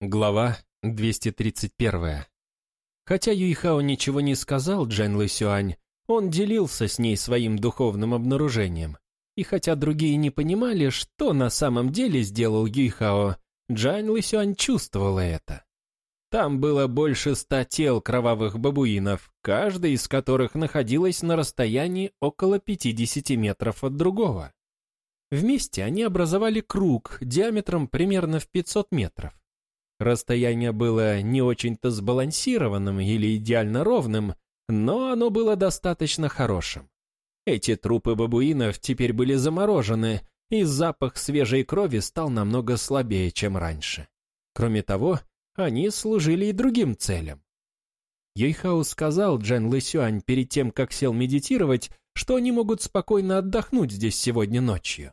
Глава 231. Хотя Юйхао ничего не сказал Джан Лысюань, он делился с ней своим духовным обнаружением. И хотя другие не понимали, что на самом деле сделал Юйхао, Джан Лысюань чувствовала это. Там было больше ста тел кровавых бабуинов, каждый из которых находилась на расстоянии около 50 метров от другого. Вместе они образовали круг диаметром примерно в 500 метров. Расстояние было не очень-то сбалансированным или идеально ровным, но оно было достаточно хорошим. Эти трупы бабуинов теперь были заморожены, и запах свежей крови стал намного слабее, чем раньше. Кроме того, они служили и другим целям. Юйхао сказал Джан Лысюань перед тем, как сел медитировать, что они могут спокойно отдохнуть здесь сегодня ночью.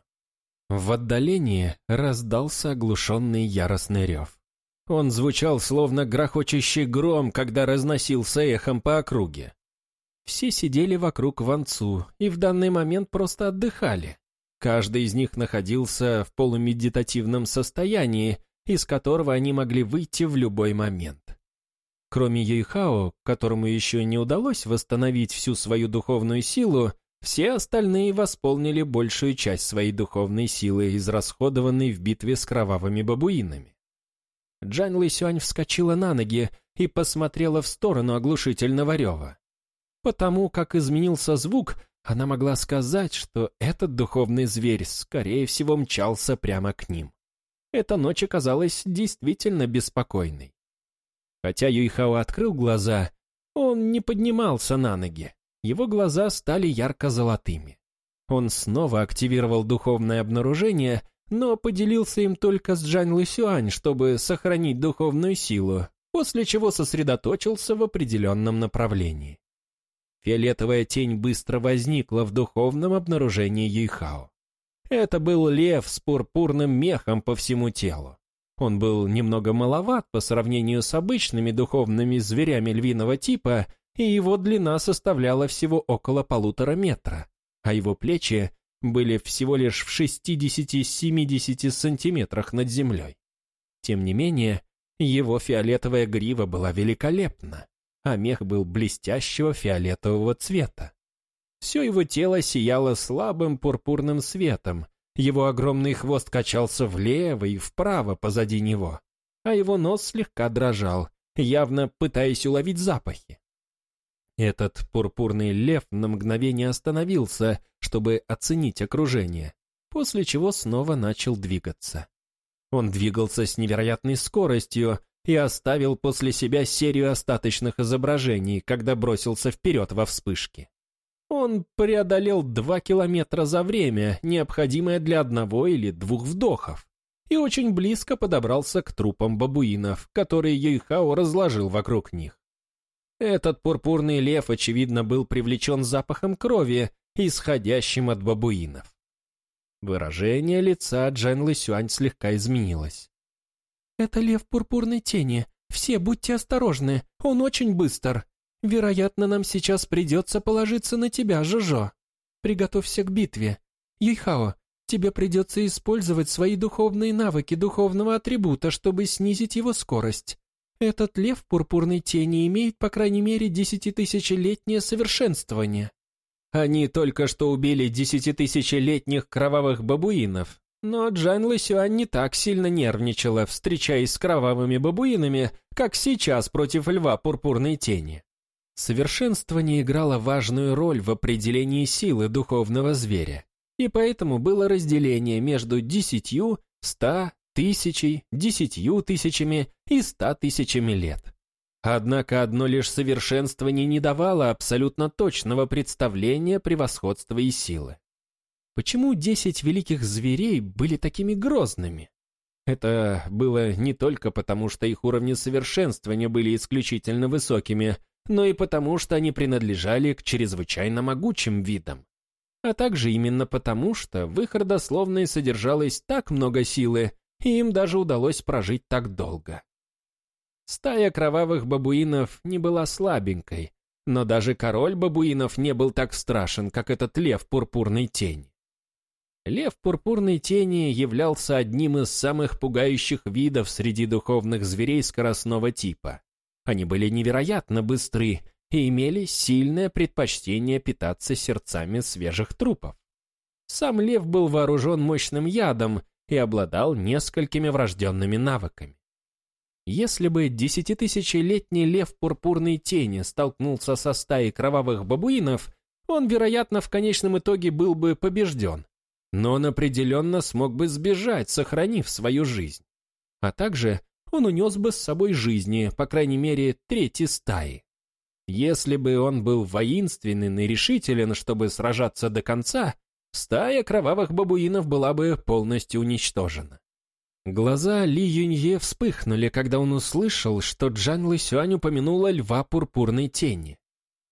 В отдалении раздался оглушенный яростный рев. Он звучал словно грохочущий гром, когда разносился эхом по округе. Все сидели вокруг Ванцу и в данный момент просто отдыхали. Каждый из них находился в полумедитативном состоянии, из которого они могли выйти в любой момент. Кроме Юйхао, которому еще не удалось восстановить всю свою духовную силу, все остальные восполнили большую часть своей духовной силы, израсходованной в битве с кровавыми бабуинами. Джан Лысюань вскочила на ноги и посмотрела в сторону оглушительного рева. Потому как изменился звук, она могла сказать, что этот духовный зверь, скорее всего, мчался прямо к ним. Эта ночь оказалась действительно беспокойной. Хотя Юйхао открыл глаза, он не поднимался на ноги. Его глаза стали ярко-золотыми. Он снова активировал духовное обнаружение но поделился им только с Джан Лысюань, чтобы сохранить духовную силу, после чего сосредоточился в определенном направлении. Фиолетовая тень быстро возникла в духовном обнаружении Юйхао. Это был лев с пурпурным мехом по всему телу. Он был немного маловат по сравнению с обычными духовными зверями львиного типа, и его длина составляла всего около полутора метра, а его плечи были всего лишь в 60-70 сантиметрах над землей. Тем не менее, его фиолетовая грива была великолепна, а мех был блестящего фиолетового цвета. Все его тело сияло слабым пурпурным светом, его огромный хвост качался влево и вправо позади него, а его нос слегка дрожал, явно пытаясь уловить запахи. Этот пурпурный лев на мгновение остановился, чтобы оценить окружение, после чего снова начал двигаться. Он двигался с невероятной скоростью и оставил после себя серию остаточных изображений, когда бросился вперед во вспышке. Он преодолел два километра за время, необходимое для одного или двух вдохов, и очень близко подобрался к трупам бабуинов, которые Юйхао разложил вокруг них. Этот пурпурный лев, очевидно, был привлечен запахом крови, исходящим от бабуинов. Выражение лица Джен Лысюань слегка изменилось. «Это лев пурпурной тени. Все будьте осторожны, он очень быстр. Вероятно, нам сейчас придется положиться на тебя, Жожо. Приготовься к битве. Юйхао, тебе придется использовать свои духовные навыки духовного атрибута, чтобы снизить его скорость. Этот лев пурпурной тени имеет, по крайней мере, десятитысячелетнее совершенствование. Они только что убили десятитысячелетних кровавых бабуинов, но Джан Лысюань не так сильно нервничала, встречаясь с кровавыми бабуинами, как сейчас против льва пурпурной тени. Совершенствование играло важную роль в определении силы духовного зверя, и поэтому было разделение между десятью, ста тысячей, десятью тысячами и ста тысячами лет. Однако одно лишь совершенствование не давало абсолютно точного представления превосходства и силы. Почему десять великих зверей были такими грозными? Это было не только потому, что их уровни совершенствования были исключительно высокими, но и потому, что они принадлежали к чрезвычайно могучим видам. А также именно потому, что в их родословной содержалось так много силы, и им даже удалось прожить так долго. Стая кровавых бабуинов не была слабенькой, но даже король бабуинов не был так страшен, как этот лев пурпурной тени. Лев пурпурной тени являлся одним из самых пугающих видов среди духовных зверей скоростного типа. Они были невероятно быстры и имели сильное предпочтение питаться сердцами свежих трупов. Сам лев был вооружен мощным ядом и обладал несколькими врожденными навыками. Если бы десятитысячелетний лев пурпурной тени столкнулся со стаей кровавых бабуинов, он, вероятно, в конечном итоге был бы побежден но он определенно смог бы сбежать, сохранив свою жизнь. А также он унес бы с собой жизни, по крайней мере, трети стаи. Если бы он был воинственен и решителен, чтобы сражаться до конца, стая кровавых бабуинов была бы полностью уничтожена. Глаза Ли Юнье вспыхнули, когда он услышал, что Джан Лысюань упомянула льва пурпурной тени.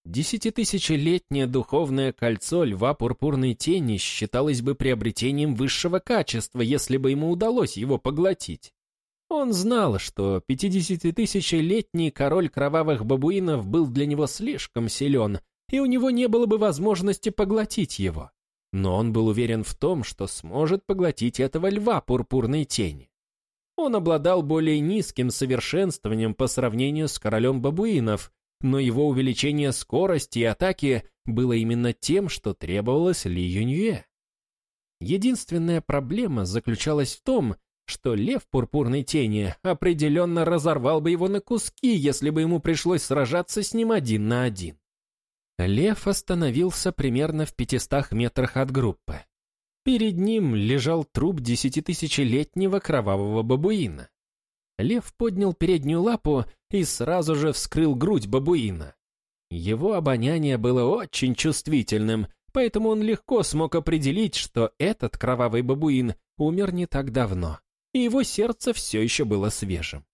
Десятитысячелетнее духовное кольцо льва пурпурной тени считалось бы приобретением высшего качества, если бы ему удалось его поглотить. Он знал, что пятидесятитысячелетний король кровавых бабуинов был для него слишком силен, и у него не было бы возможности поглотить его. Но он был уверен в том, что сможет поглотить этого льва пурпурной тени. Он обладал более низким совершенствованием по сравнению с королем бабуинов, но его увеличение скорости и атаки было именно тем, что требовалось Ли Юнье. Единственная проблема заключалась в том, что лев пурпурной тени определенно разорвал бы его на куски, если бы ему пришлось сражаться с ним один на один. Лев остановился примерно в пятистах метрах от группы. Перед ним лежал труп десятитысячелетнего кровавого бабуина. Лев поднял переднюю лапу и сразу же вскрыл грудь бабуина. Его обоняние было очень чувствительным, поэтому он легко смог определить, что этот кровавый бабуин умер не так давно, и его сердце все еще было свежим.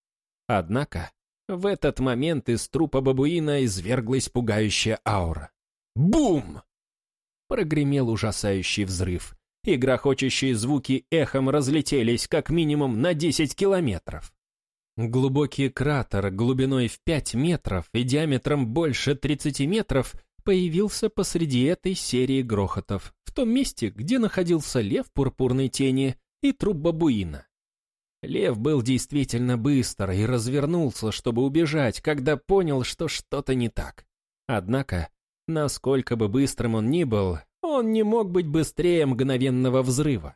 Однако в этот момент из трупа бабуина изверглась пугающая аура. Бум! Прогремел ужасающий взрыв, и грохочущие звуки эхом разлетелись как минимум на 10 километров. Глубокий кратер глубиной в 5 метров и диаметром больше 30 метров появился посреди этой серии грохотов, в том месте, где находился лев пурпурной тени и труп бабуина. Лев был действительно быстр и развернулся, чтобы убежать, когда понял, что что-то не так. Однако, насколько бы быстрым он ни был, он не мог быть быстрее мгновенного взрыва.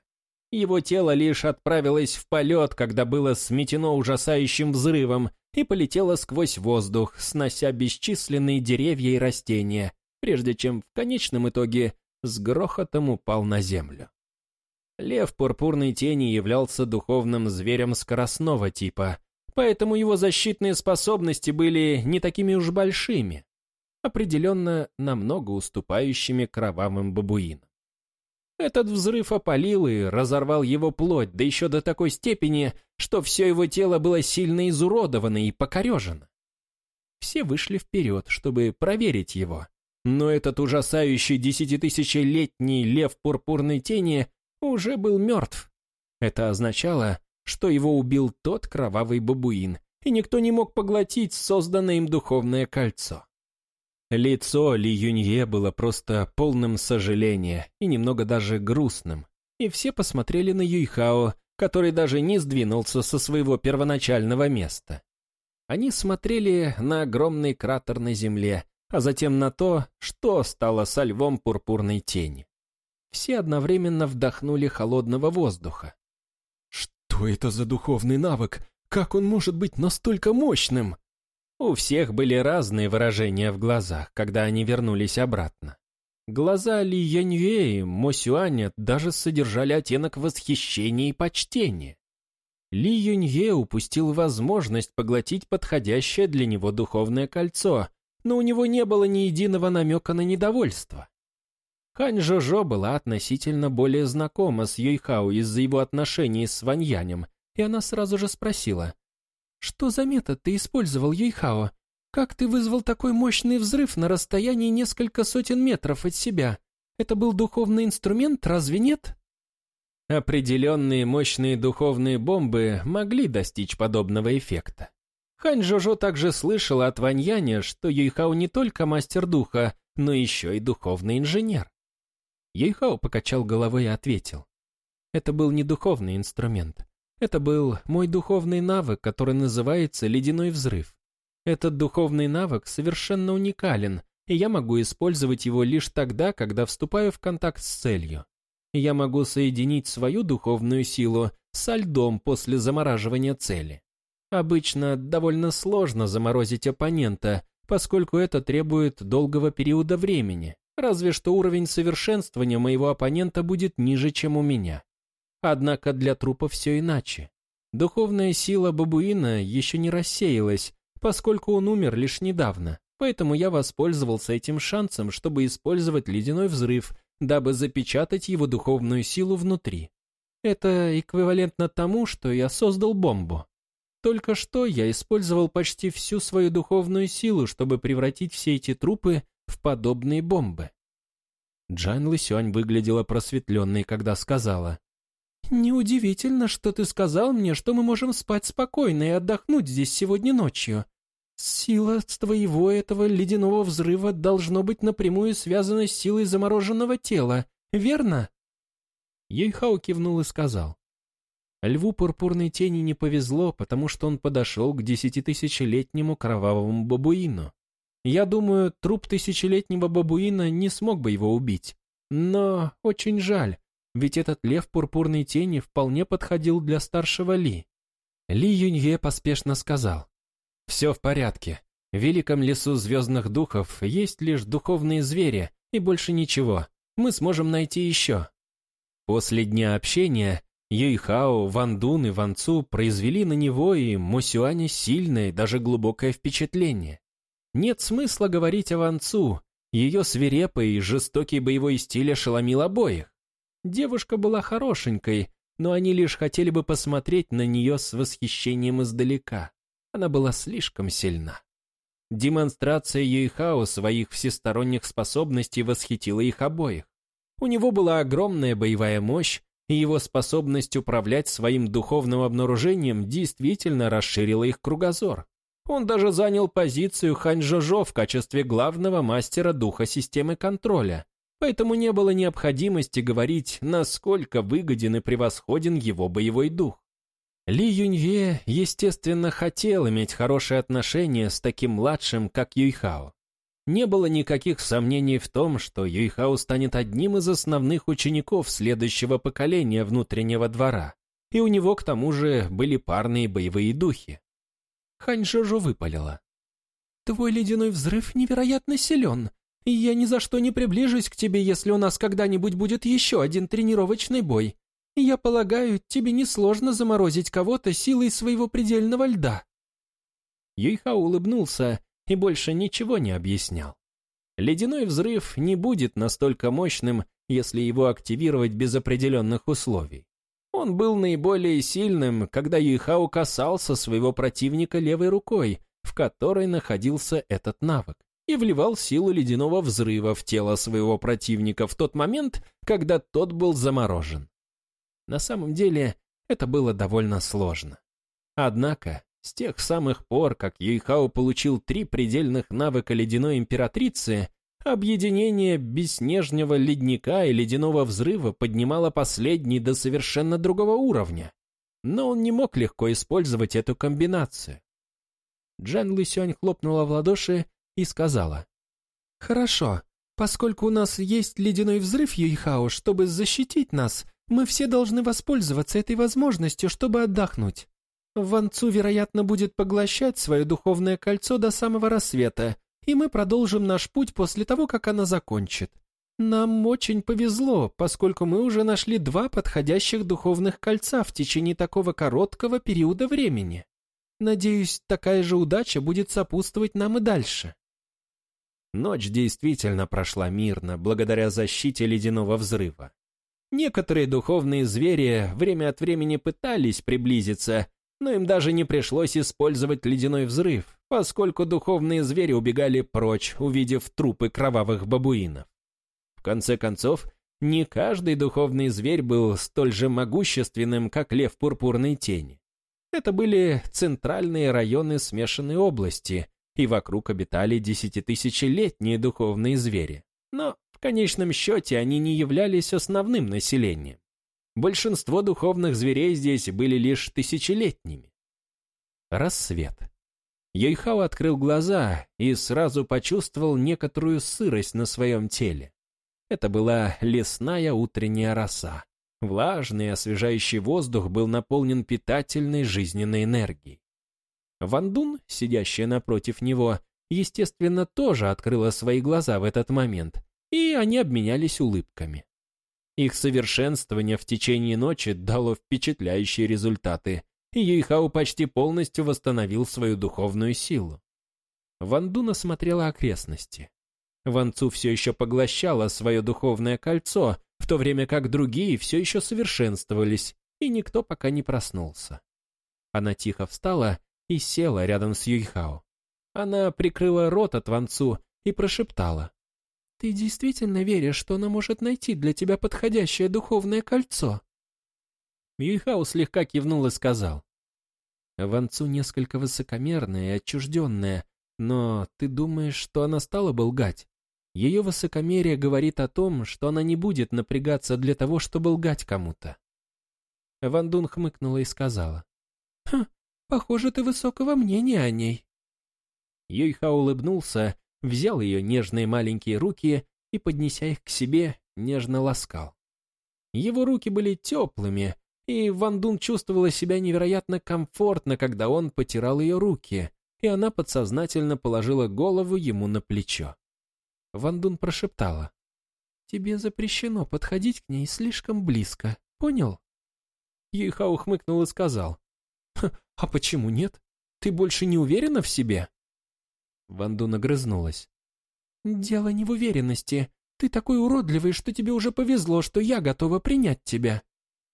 Его тело лишь отправилось в полет, когда было сметено ужасающим взрывом и полетело сквозь воздух, снося бесчисленные деревья и растения, прежде чем в конечном итоге с грохотом упал на землю. Лев пурпурной тени являлся духовным зверем скоростного типа, поэтому его защитные способности были не такими уж большими, определенно намного уступающими кровавым бабуинам. Этот взрыв опалил и разорвал его плоть, да еще до такой степени, что все его тело было сильно изуродовано и покорежено. Все вышли вперед, чтобы проверить его. Но этот ужасающий десятитысячелетний лев пурпурной тени уже был мертв. Это означало, что его убил тот кровавый бабуин, и никто не мог поглотить созданное им духовное кольцо. Лицо Ли Юнье было просто полным сожаления и немного даже грустным, и все посмотрели на Юйхао, который даже не сдвинулся со своего первоначального места. Они смотрели на огромный кратер на земле, а затем на то, что стало со львом пурпурной тени. Все одновременно вдохнули холодного воздуха. «Что это за духовный навык? Как он может быть настолько мощным?» У всех были разные выражения в глазах, когда они вернулись обратно. Глаза Ли Яньюэ и Мо Сюаня даже содержали оттенок восхищения и почтения. Ли Юнье упустил возможность поглотить подходящее для него духовное кольцо, но у него не было ни единого намека на недовольство. Хань Жожо была относительно более знакома с Юйхао из-за его отношений с Ваньянем, и она сразу же спросила, что за метод ты использовал, Юйхао? Как ты вызвал такой мощный взрыв на расстоянии несколько сотен метров от себя? Это был духовный инструмент, разве нет? Определенные мощные духовные бомбы могли достичь подобного эффекта. Хань Жожо также слышала от Ваньяня, что Юйхао не только мастер духа, но еще и духовный инженер. Юйхао покачал головой и ответил. Это был не духовный инструмент. Это был мой духовный навык, который называется «Ледяной взрыв». Этот духовный навык совершенно уникален, и я могу использовать его лишь тогда, когда вступаю в контакт с целью. Я могу соединить свою духовную силу со льдом после замораживания цели. Обычно довольно сложно заморозить оппонента, поскольку это требует долгого периода времени, разве что уровень совершенствования моего оппонента будет ниже, чем у меня. Однако для трупа все иначе. Духовная сила бабуина еще не рассеялась, поскольку он умер лишь недавно, поэтому я воспользовался этим шансом, чтобы использовать ледяной взрыв, дабы запечатать его духовную силу внутри. Это эквивалентно тому, что я создал бомбу. Только что я использовал почти всю свою духовную силу, чтобы превратить все эти трупы в подобные бомбы. Джан Лысюань выглядела просветленной, когда сказала, «Неудивительно, что ты сказал мне, что мы можем спать спокойно и отдохнуть здесь сегодня ночью. Сила твоего этого ледяного взрыва должно быть напрямую связана с силой замороженного тела, верно?» Ейхау кивнул и сказал. Льву пурпурной тени не повезло, потому что он подошел к десятитысячелетнему кровавому бабуину. Я думаю, труп тысячелетнего бабуина не смог бы его убить. Но очень жаль, ведь этот лев пурпурной тени вполне подходил для старшего Ли. Ли Юнье поспешно сказал. «Все в порядке. В великом лесу звездных духов есть лишь духовные звери и больше ничего. Мы сможем найти еще». После дня общения Юйхао, Ван Дун и Ван Цу произвели на него и Мосюаня сильное, даже глубокое впечатление. Нет смысла говорить о Ван Цу, ее свирепый и жестокий боевой стиль ошеломил обоих. Девушка была хорошенькой, но они лишь хотели бы посмотреть на нее с восхищением издалека. Она была слишком сильна. Демонстрация Юйхао своих всесторонних способностей восхитила их обоих. У него была огромная боевая мощь, и его способность управлять своим духовным обнаружением действительно расширила их кругозор. Он даже занял позицию Хань Жожо в качестве главного мастера духа системы контроля, поэтому не было необходимости говорить, насколько выгоден и превосходен его боевой дух. Ли Юньве, естественно, хотел иметь хорошие отношения с таким младшим, как Юйхао. Не было никаких сомнений в том, что Юйхао станет одним из основных учеников следующего поколения внутреннего двора, и у него к тому же были парные боевые духи. Хань Жожо выпалила. «Твой ледяной взрыв невероятно силен, и я ни за что не приближусь к тебе, если у нас когда-нибудь будет еще один тренировочный бой. Я полагаю, тебе несложно заморозить кого-то силой своего предельного льда». Юйха улыбнулся и больше ничего не объяснял. Ледяной взрыв не будет настолько мощным, если его активировать без определенных условий. Он был наиболее сильным, когда Юйхао касался своего противника левой рукой, в которой находился этот навык и вливал силу ледяного взрыва в тело своего противника в тот момент, когда тот был заморожен. На самом деле, это было довольно сложно. Однако, с тех самых пор, как Юйхао получил три предельных навыка ледяной императрицы, объединение бесснежного ледника и ледяного взрыва поднимало последний до совершенно другого уровня. Но он не мог легко использовать эту комбинацию. Джан Лысюань хлопнула в ладоши и сказала. «Хорошо, поскольку у нас есть ледяной взрыв Юйхао, чтобы защитить нас, мы все должны воспользоваться этой возможностью, чтобы отдохнуть. Ван Цу, вероятно, будет поглощать свое духовное кольцо до самого рассвета, и мы продолжим наш путь после того, как она закончит. Нам очень повезло, поскольку мы уже нашли два подходящих духовных кольца в течение такого короткого периода времени. Надеюсь, такая же удача будет сопутствовать нам и дальше. Ночь действительно прошла мирно, благодаря защите ледяного взрыва. Некоторые духовные звери время от времени пытались приблизиться, но им даже не пришлось использовать ледяной взрыв, поскольку духовные звери убегали прочь, увидев трупы кровавых бабуинов. В конце концов, не каждый духовный зверь был столь же могущественным, как лев пурпурной тени. Это были центральные районы смешанной области, и вокруг обитали десятитысячелетние духовные звери. Но в конечном счете они не являлись основным населением. Большинство духовных зверей здесь были лишь тысячелетними. Рассвет. Йойхао открыл глаза и сразу почувствовал некоторую сырость на своем теле. Это была лесная утренняя роса. Влажный, освежающий воздух был наполнен питательной жизненной энергией. Вандун, сидящая напротив него, естественно, тоже открыла свои глаза в этот момент, и они обменялись улыбками. Их совершенствование в течение ночи дало впечатляющие результаты, и Юйхао почти полностью восстановил свою духовную силу. Ван Дуна смотрела окрестности. Ван Цу все еще поглощала свое духовное кольцо, в то время как другие все еще совершенствовались, и никто пока не проснулся. Она тихо встала и села рядом с Юйхао. Она прикрыла рот от Ван Цу и прошептала. «Ты действительно веришь, что она может найти для тебя подходящее духовное кольцо?» Юйхао слегка кивнул и сказал. «Ванцу несколько высокомерная и отчужденная, но ты думаешь, что она стала бы лгать? Ее высокомерие говорит о том, что она не будет напрягаться для того, чтобы лгать кому-то». Ван Дун хмыкнула и сказала. «Хм, похоже, ты высокого мнения о ней». Юйха улыбнулся взял ее нежные маленькие руки и, поднеся их к себе, нежно ласкал. Его руки были теплыми, и Ван Дун чувствовала себя невероятно комфортно, когда он потирал ее руки, и она подсознательно положила голову ему на плечо. Ван Дун прошептала. «Тебе запрещено подходить к ней слишком близко, понял?» Юйхао хмыкнул и сказал. «А почему нет? Ты больше не уверена в себе?» Ванду нагрызнулась. «Дело не в уверенности. Ты такой уродливый, что тебе уже повезло, что я готова принять тебя.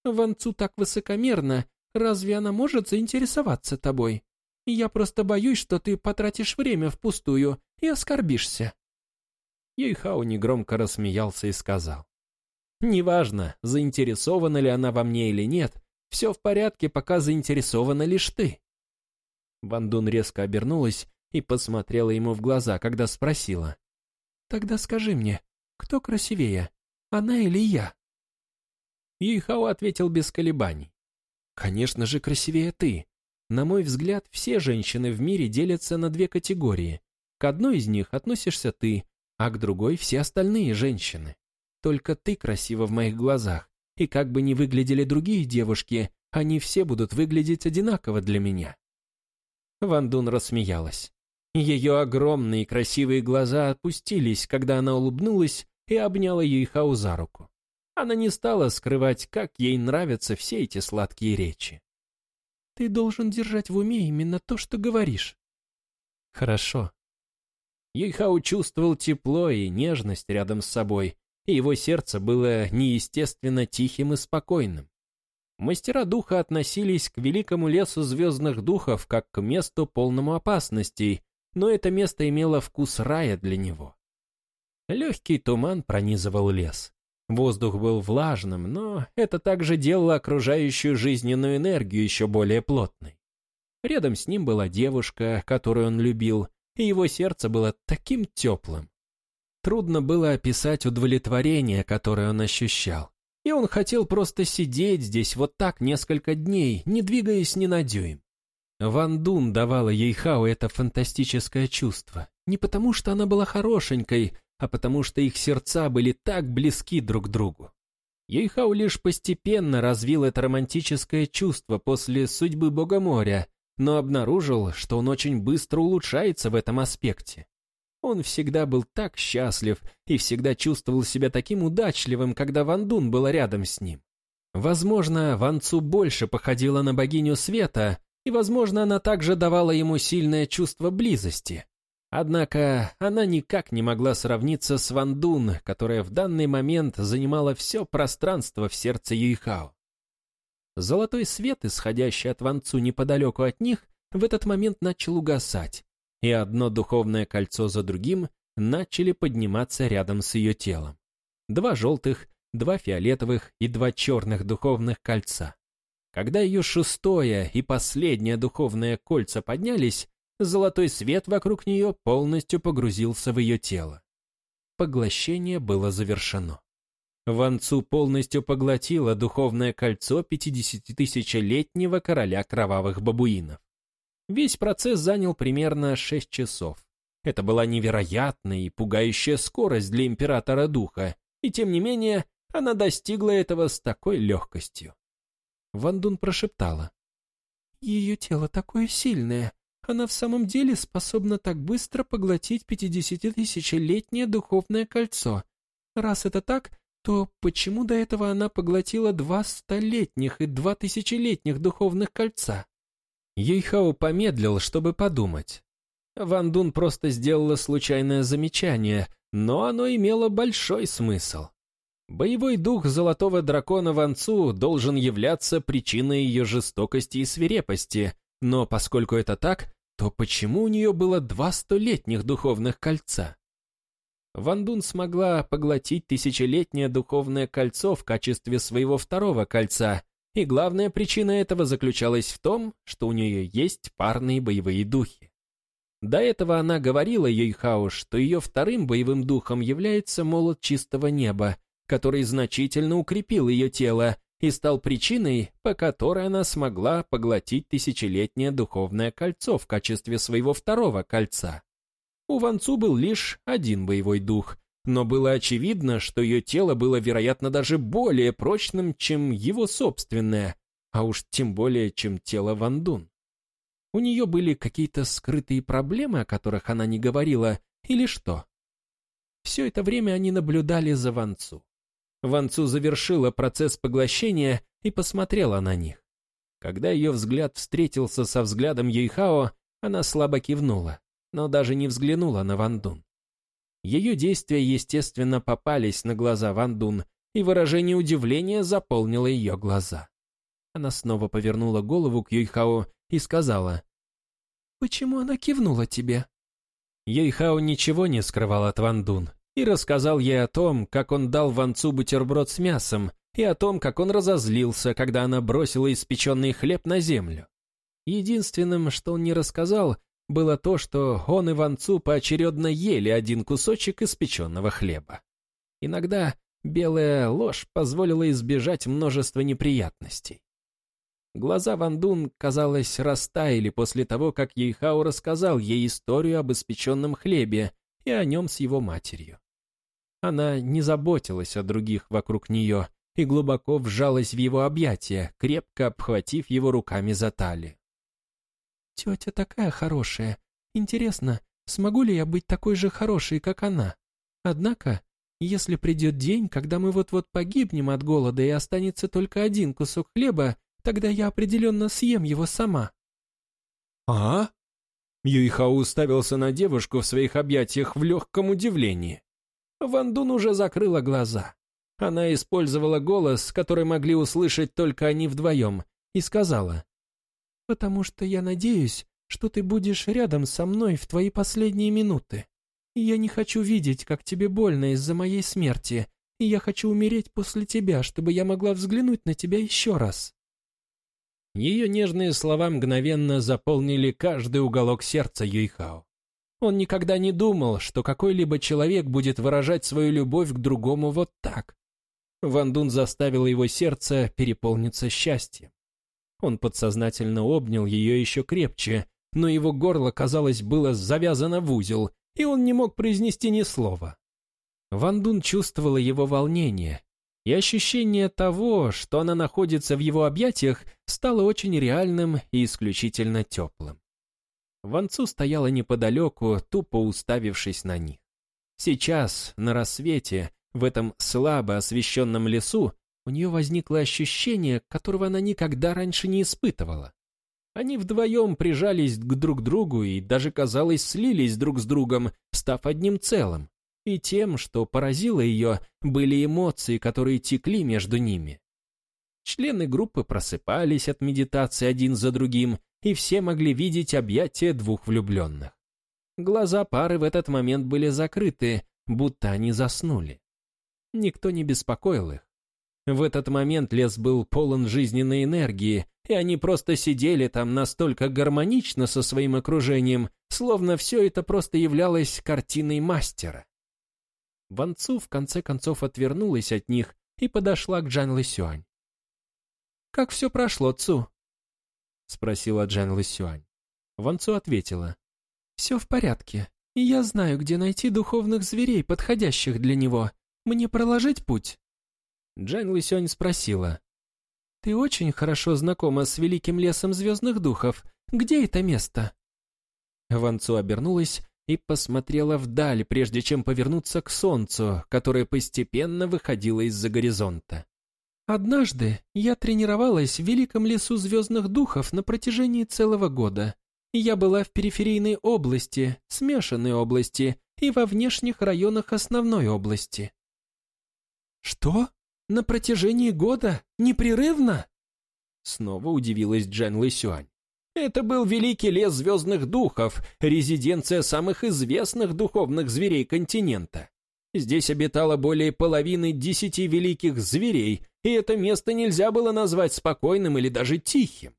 Ванцу так высокомерно, разве она может заинтересоваться тобой? Я просто боюсь, что ты потратишь время впустую и оскорбишься». Юйхао негромко рассмеялся и сказал. «Неважно, заинтересована ли она во мне или нет, все в порядке, пока заинтересована лишь ты». Вандун резко обернулась и посмотрела ему в глаза, когда спросила. «Тогда скажи мне, кто красивее, она или я?» Юйхао ответил без колебаний. «Конечно же, красивее ты. На мой взгляд, все женщины в мире делятся на две категории. К одной из них относишься ты, а к другой все остальные женщины. Только ты красива в моих глазах, и как бы ни выглядели другие девушки, они все будут выглядеть одинаково для меня». Ван Дун рассмеялась. Ее огромные красивые глаза опустились, когда она улыбнулась и обняла Юйхау за руку. Она не стала скрывать, как ей нравятся все эти сладкие речи. «Ты должен держать в уме именно то, что говоришь». «Хорошо». Юйхау чувствовал тепло и нежность рядом с собой, и его сердце было неестественно тихим и спокойным. Мастера духа относились к великому лесу звездных духов как к месту полному опасностей, но это место имело вкус рая для него. Легкий туман пронизывал лес. Воздух был влажным, но это также делало окружающую жизненную энергию еще более плотной. Рядом с ним была девушка, которую он любил, и его сердце было таким теплым. Трудно было описать удовлетворение, которое он ощущал. И он хотел просто сидеть здесь вот так несколько дней, не двигаясь ни на дюйм. Ван Дун давала ей Хао это фантастическое чувство. Не потому, что она была хорошенькой, а потому, что их сердца были так близки друг к другу. Ейхау лишь постепенно развил это романтическое чувство после судьбы Бога моря, но обнаружил, что он очень быстро улучшается в этом аспекте. Он всегда был так счастлив и всегда чувствовал себя таким удачливым, когда Ван Дун была рядом с ним. Возможно, Ван Цу больше походила на богиню света, и, возможно, она также давала ему сильное чувство близости. Однако она никак не могла сравниться с Ван Дун, которая в данный момент занимала все пространство в сердце Юйхао. Золотой свет, исходящий от Ван Цу неподалеку от них, в этот момент начал угасать, и одно духовное кольцо за другим начали подниматься рядом с ее телом. Два желтых, два фиолетовых и два черных духовных кольца. Когда ее шестое и последнее духовное кольца поднялись, золотой свет вокруг нее полностью погрузился в ее тело. Поглощение было завершено. Ван Цу полностью поглотила духовное кольцо 50-тысячелетнего короля кровавых бабуинов. Весь процесс занял примерно 6 часов. Это была невероятная и пугающая скорость для императора духа, и тем не менее она достигла этого с такой легкостью. Ван Дун прошептала. «Ее тело такое сильное. Она в самом деле способна так быстро поглотить пятидесятитысячелетнее духовное кольцо. Раз это так, то почему до этого она поглотила два столетних и два тысячелетних духовных кольца? Ейхао помедлил, чтобы подумать. Ван Дун просто сделала случайное замечание, но оно имело большой смысл. Боевой дух золотого дракона Ван Цу должен являться причиной ее жестокости и свирепости, но поскольку это так, то почему у нее было два столетних духовных кольца? Ван Дун смогла поглотить тысячелетнее духовное кольцо в качестве своего второго кольца, и главная причина этого заключалась в том, что у нее есть парные боевые духи. До этого она говорила Юйхао, что ее вторым боевым духом является молот чистого неба, который значительно укрепил ее тело и стал причиной, по которой она смогла поглотить тысячелетнее духовное кольцо в качестве своего второго кольца. У Ван Цу был лишь один боевой дух, но было очевидно, что ее тело было, вероятно, даже более прочным, чем его собственное, а уж тем более, чем тело Ван Дун. У нее были какие-то скрытые проблемы, о которых она не говорила, или что? Все это время они наблюдали за Ван Цу. Ван Цу завершила процесс поглощения и посмотрела на них. Когда ее взгляд встретился со взглядом Юйхао, она слабо кивнула но даже не взглянула на Ван Дун. Ее действия, естественно, попались на глаза Ван Дун, и выражение удивления заполнило ее глаза. Она снова повернула голову к Юйхао и сказала, «Почему она кивнула тебе?» Юйхао ничего не скрывал от Ван Дун и рассказал ей о том, как он дал Ван Цу бутерброд с мясом, и о том, как он разозлился, когда она бросила испеченный хлеб на землю. Единственным, что он не рассказал, было то, что он и Ван Цу поочередно ели один кусочек испеченного хлеба. Иногда белая ложь позволила избежать множества неприятностей. Глаза Ван Дун, казалось, растаяли после того, как Ейхао рассказал ей историю об испеченном хлебе и о нем с его матерью. Она не заботилась о других вокруг нее и глубоко вжалась в его объятия, крепко обхватив его руками за талию. Тетя такая хорошая. Интересно, смогу ли я быть такой же хорошей, как она? Однако, если придет день, когда мы вот-вот погибнем от голода и останется только один кусок хлеба, тогда я определенно съем его сама». «А?» Юйхау уставился на девушку в своих объятиях в легком удивлении. Ван Дун уже закрыла глаза. Она использовала голос, который могли услышать только они вдвоем, и сказала, потому что я надеюсь, что ты будешь рядом со мной в твои последние минуты. Я не хочу видеть, как тебе больно из-за моей смерти, и я хочу умереть после тебя, чтобы я могла взглянуть на тебя еще раз». Ее нежные слова мгновенно заполнили каждый уголок сердца Юйхао. Он никогда не думал, что какой-либо человек будет выражать свою любовь к другому вот так. Ван Дун заставил его сердце переполниться счастьем. Он подсознательно обнял ее еще крепче, но его горло, казалось, было завязано в узел, и он не мог произнести ни слова. Ван Дун чувствовала его волнение, и ощущение того, что она находится в его объятиях, стало очень реальным и исключительно теплым. Ван Цу стояла неподалеку, тупо уставившись на них. Сейчас, на рассвете, в этом слабо освещенном лесу, у нее возникло ощущение, которого она никогда раньше не испытывала. Они вдвоем прижались к друг другу и даже, казалось, слились друг с другом, став одним целым. И тем, что поразило ее, были эмоции, которые текли между ними. Члены группы просыпались от медитации один за другим, и все могли видеть объятия двух влюбленных. Глаза пары в этот момент были закрыты, будто они заснули. Никто не беспокоил их. В этот момент лес был полон жизненной энергии, и они просто сидели там настолько гармонично со своим окружением, словно все это просто являлось картиной мастера. Ван Цу в конце концов отвернулась от них и подошла к Джан Лысюань. «Как все прошло, Цу?» — спросила Джан Лысюань. Ван Цу ответила. «Все в порядке, и я знаю, где найти духовных зверей, подходящих для него. Мне проложить путь?» Джан Лысюань спросила. «Ты очень хорошо знакома с великим лесом звездных духов. Где это место?» Ван Цу обернулась и посмотрела вдаль, прежде чем повернуться к солнцу, которое постепенно выходило из-за горизонта. «Однажды я тренировалась в Великом лесу звездных духов на протяжении целого года. Я была в периферийной области, смешанной области и во внешних районах основной области». «Что? На протяжении года? Непрерывно?» Снова удивилась Джен Лысюань. Это был великий лес звездных духов, резиденция самых известных духовных зверей континента. Здесь обитало более половины десяти великих зверей, и это место нельзя было назвать спокойным или даже тихим.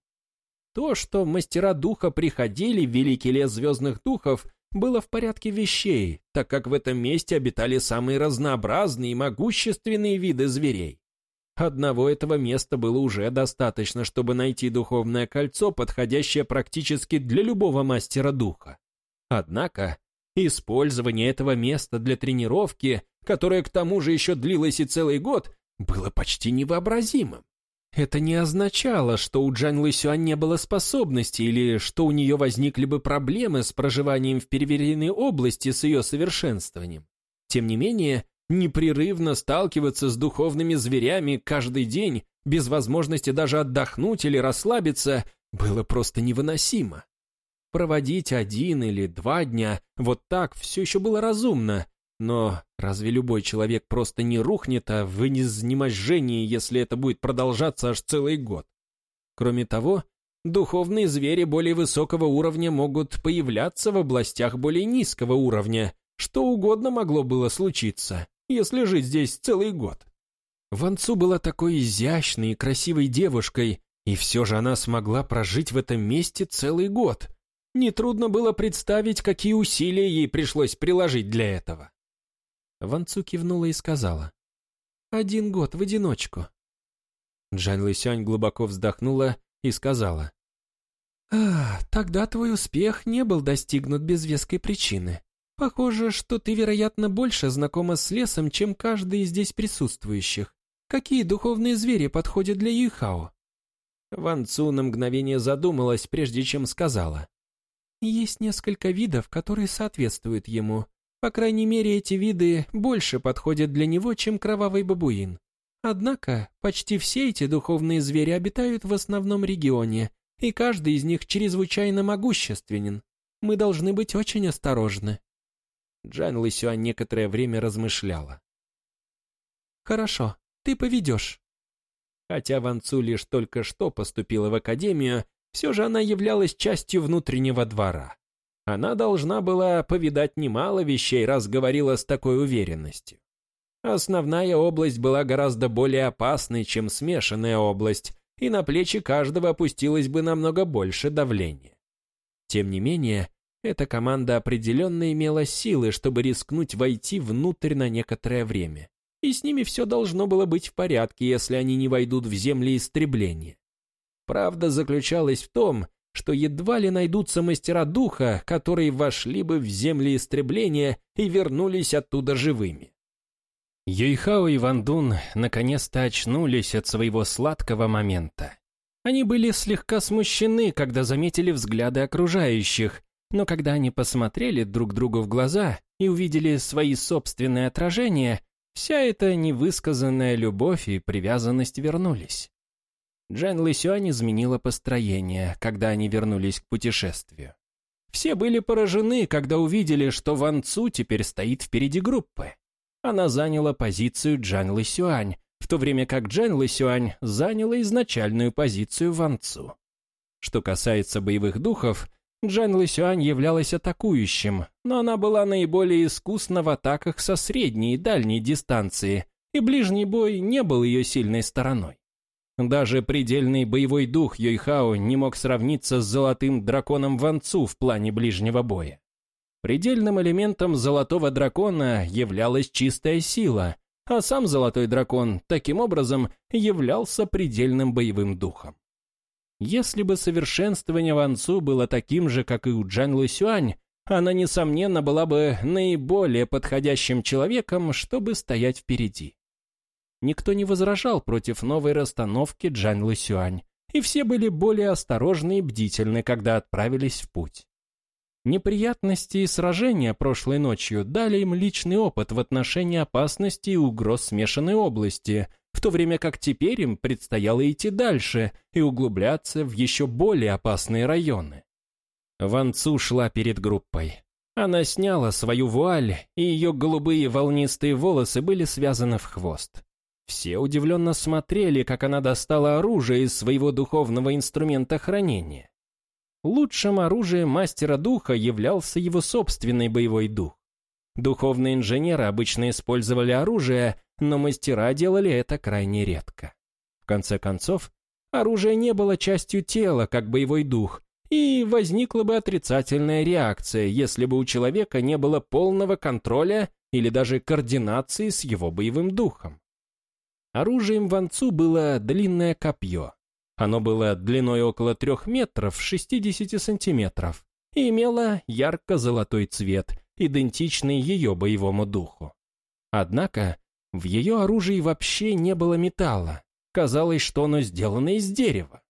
То, что мастера духа приходили в великий лес звездных духов, было в порядке вещей, так как в этом месте обитали самые разнообразные и могущественные виды зверей. Одного этого места было уже достаточно, чтобы найти духовное кольцо, подходящее практически для любого мастера духа. Однако, использование этого места для тренировки, которое к тому же еще длилось и целый год, было почти невообразимым. Это не означало, что у Джан Лысюань не было способностей или что у нее возникли бы проблемы с проживанием в переверенной области с ее совершенствованием. Тем не менее, непрерывно сталкиваться с духовными зверями каждый день, без возможности даже отдохнуть или расслабиться, было просто невыносимо. Проводить один или два дня вот так все еще было разумно, но разве любой человек просто не рухнет, а в изнеможении, если это будет продолжаться аж целый год? Кроме того, духовные звери более высокого уровня могут появляться в областях более низкого уровня, что угодно могло было случиться если жить здесь целый год. Ван Цу была такой изящной и красивой девушкой, и все же она смогла прожить в этом месте целый год. Нетрудно было представить, какие усилия ей пришлось приложить для этого. Ван Цу кивнула и сказала. «Один год в одиночку». Джан Лысянь глубоко вздохнула и сказала. «А, тогда твой успех не был достигнут без веской причины. Похоже, что ты, вероятно, больше знакома с лесом, чем каждый из здесь присутствующих. Какие духовные звери подходят для Юйхао?» Ван Цу на мгновение задумалась, прежде чем сказала. «Есть несколько видов, которые соответствуют ему. По крайней мере, эти виды больше подходят для него, чем кровавый бабуин. Однако, почти все эти духовные звери обитают в основном регионе, и каждый из них чрезвычайно могущественен. Мы должны быть очень осторожны». Джан Лысюань некоторое время размышляла. «Хорошо, ты поведешь». Хотя Ван Цу лишь только что поступила в академию, все же она являлась частью внутреннего двора. Она должна была повидать немало вещей, раз говорила с такой уверенностью. Основная область была гораздо более опасной, чем смешанная область, и на плечи каждого опустилось бы намного больше давления. Тем не менее, эта команда определенно имела силы, чтобы рискнуть войти внутрь на некоторое время. И с ними все должно было быть в порядке, если они не войдут в земли истребления. Правда заключалась в том, что едва ли найдутся мастера духа, которые вошли бы в земли истребления и вернулись оттуда живыми. Юйхао и Ван Дун наконец-то очнулись от своего сладкого момента. Они были слегка смущены, когда заметили взгляды окружающих, но когда они посмотрели друг другу в глаза и увидели свои собственные отражения, вся эта невысказанная любовь и привязанность вернулись. Джен Лысюань изменила построение, когда они вернулись к путешествию. Все были поражены, когда увидели, что Ван Цу теперь стоит впереди группы. Она заняла позицию Джан Лысюань, в то время как Джан Лысюань заняла изначальную позицию Ван Цу. Что касается боевых духов, Джан Лысюань являлась атакующим, но она была наиболее искусна в атаках со средней и дальней дистанции, и ближний бой не был ее сильной стороной. Даже предельный боевой дух Йойхао не мог сравниться с золотым драконом Ван Цу в плане ближнего боя. Предельным элементом золотого дракона являлась чистая сила, а сам золотой дракон, таким образом, являлся предельным боевым духом. Если бы совершенствование Ван Цу было таким же, как и у Джан Лысюань, она, несомненно, была бы наиболее подходящим человеком, чтобы стоять впереди. Никто не возражал против новой расстановки Джан Лысюань, и все были более осторожны и бдительны, когда отправились в путь. Неприятности и сражения прошлой ночью дали им личный опыт в отношении опасности и угроз смешанной области, в то время как теперь им предстояло идти дальше и углубляться в еще более опасные районы. Ван Цу шла перед группой. Она сняла свою вуаль, и ее голубые волнистые волосы были связаны в хвост. Все удивленно смотрели, как она достала оружие из своего духовного инструмента хранения. Лучшим оружием мастера духа являлся его собственный боевой дух. Духовные инженеры обычно использовали оружие, но мастера делали это крайне редко. В конце концов, оружие не было частью тела, как боевой дух, и возникла бы отрицательная реакция, если бы у человека не было полного контроля или даже координации с его боевым духом. Оружием Цу было длинное копье. Оно было длиной около трех метров 60 сантиметров и имело ярко-золотой цвет, идентичный ее боевому духу. Однако в ее оружии вообще не было металла. Казалось, что оно сделано из дерева.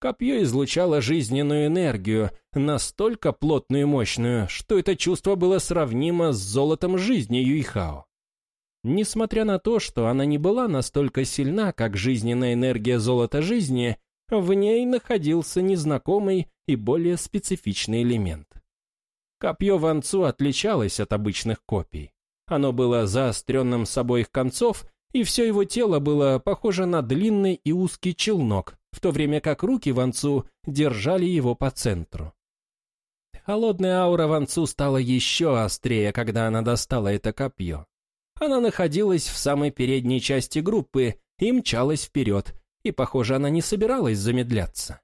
Копье излучало жизненную энергию, настолько плотную и мощную, что это чувство было сравнимо с золотом жизни Юйхао. Несмотря на то, что она не была настолько сильна, как жизненная энергия золота жизни, в ней находился незнакомый и более специфичный элемент. Копье Ван Цу отличалось от обычных копий. Оно было заостренным с обоих концов, и все его тело было похоже на длинный и узкий челнок, в то время как руки Ван Цу держали его по центру. Холодная аура Ван Цу стала еще острее, когда она достала это копье. Она находилась в самой передней части группы и мчалась вперед, и, похоже, она не собиралась замедляться.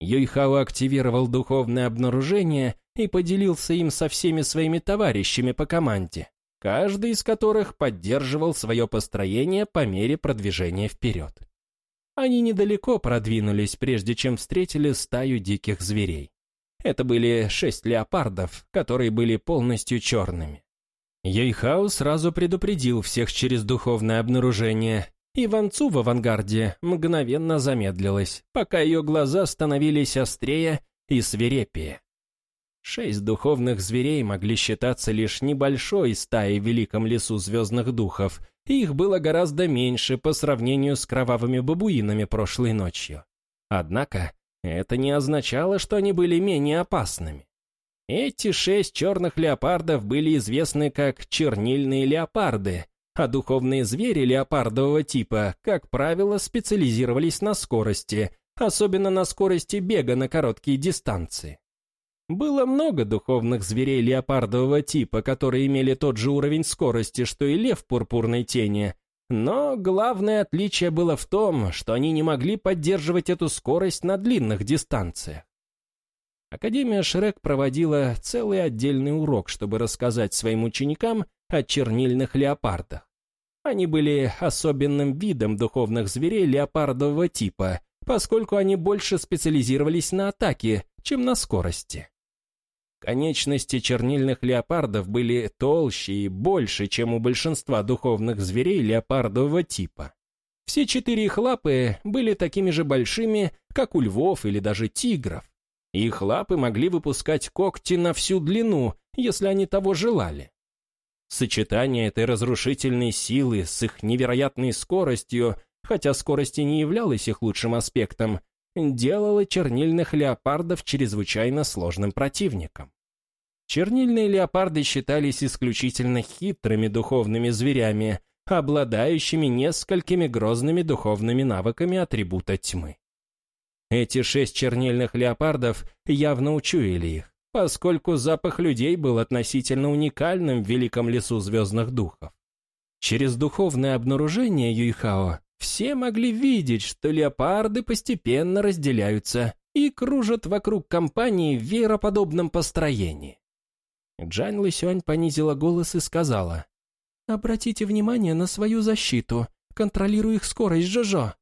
Юйхао активировал духовное обнаружение и поделился им со всеми своими товарищами по команде, каждый из которых поддерживал свое построение по мере продвижения вперед. Они недалеко продвинулись, прежде чем встретили стаю диких зверей. Это были шесть леопардов, которые были полностью черными. Ейхау сразу предупредил всех через духовное обнаружение, и Ван Цу в авангарде мгновенно замедлилась, пока ее глаза становились острее и свирепее. Шесть духовных зверей могли считаться лишь небольшой стаей в великом лесу звездных духов, и их было гораздо меньше по сравнению с кровавыми бабуинами прошлой ночью. Однако это не означало, что они были менее опасными. Эти шесть черных леопардов были известны как чернильные леопарды, а духовные звери леопардового типа, как правило, специализировались на скорости, особенно на скорости бега на короткие дистанции. Было много духовных зверей леопардового типа, которые имели тот же уровень скорости, что и лев пурпурной тени, но главное отличие было в том, что они не могли поддерживать эту скорость на длинных дистанциях. Академия Шрек проводила целый отдельный урок, чтобы рассказать своим ученикам о чернильных леопардах. Они были особенным видом духовных зверей леопардового типа, поскольку они больше специализировались на атаке, чем на скорости. Конечности чернильных леопардов были толще и больше, чем у большинства духовных зверей леопардового типа. Все четыре их лапы были такими же большими, как у львов или даже тигров. Их лапы могли выпускать когти на всю длину, если они того желали. Сочетание этой разрушительной силы с их невероятной скоростью, хотя скорость и не являлась их лучшим аспектом, делало чернильных леопардов чрезвычайно сложным противником. Чернильные леопарды считались исключительно хитрыми духовными зверями, обладающими несколькими грозными духовными навыками атрибута тьмы. Эти шесть чернильных леопардов явно учуяли их, поскольку запах людей был относительно уникальным в великом лесу звездных духов. Через духовное обнаружение Юйхао все могли видеть, что леопарды постепенно разделяются и кружат вокруг компании в веероподобном построении. Джан Лысюань понизила голос и сказала. «Обратите внимание на свою защиту. Контролируй их скорость, Жожо».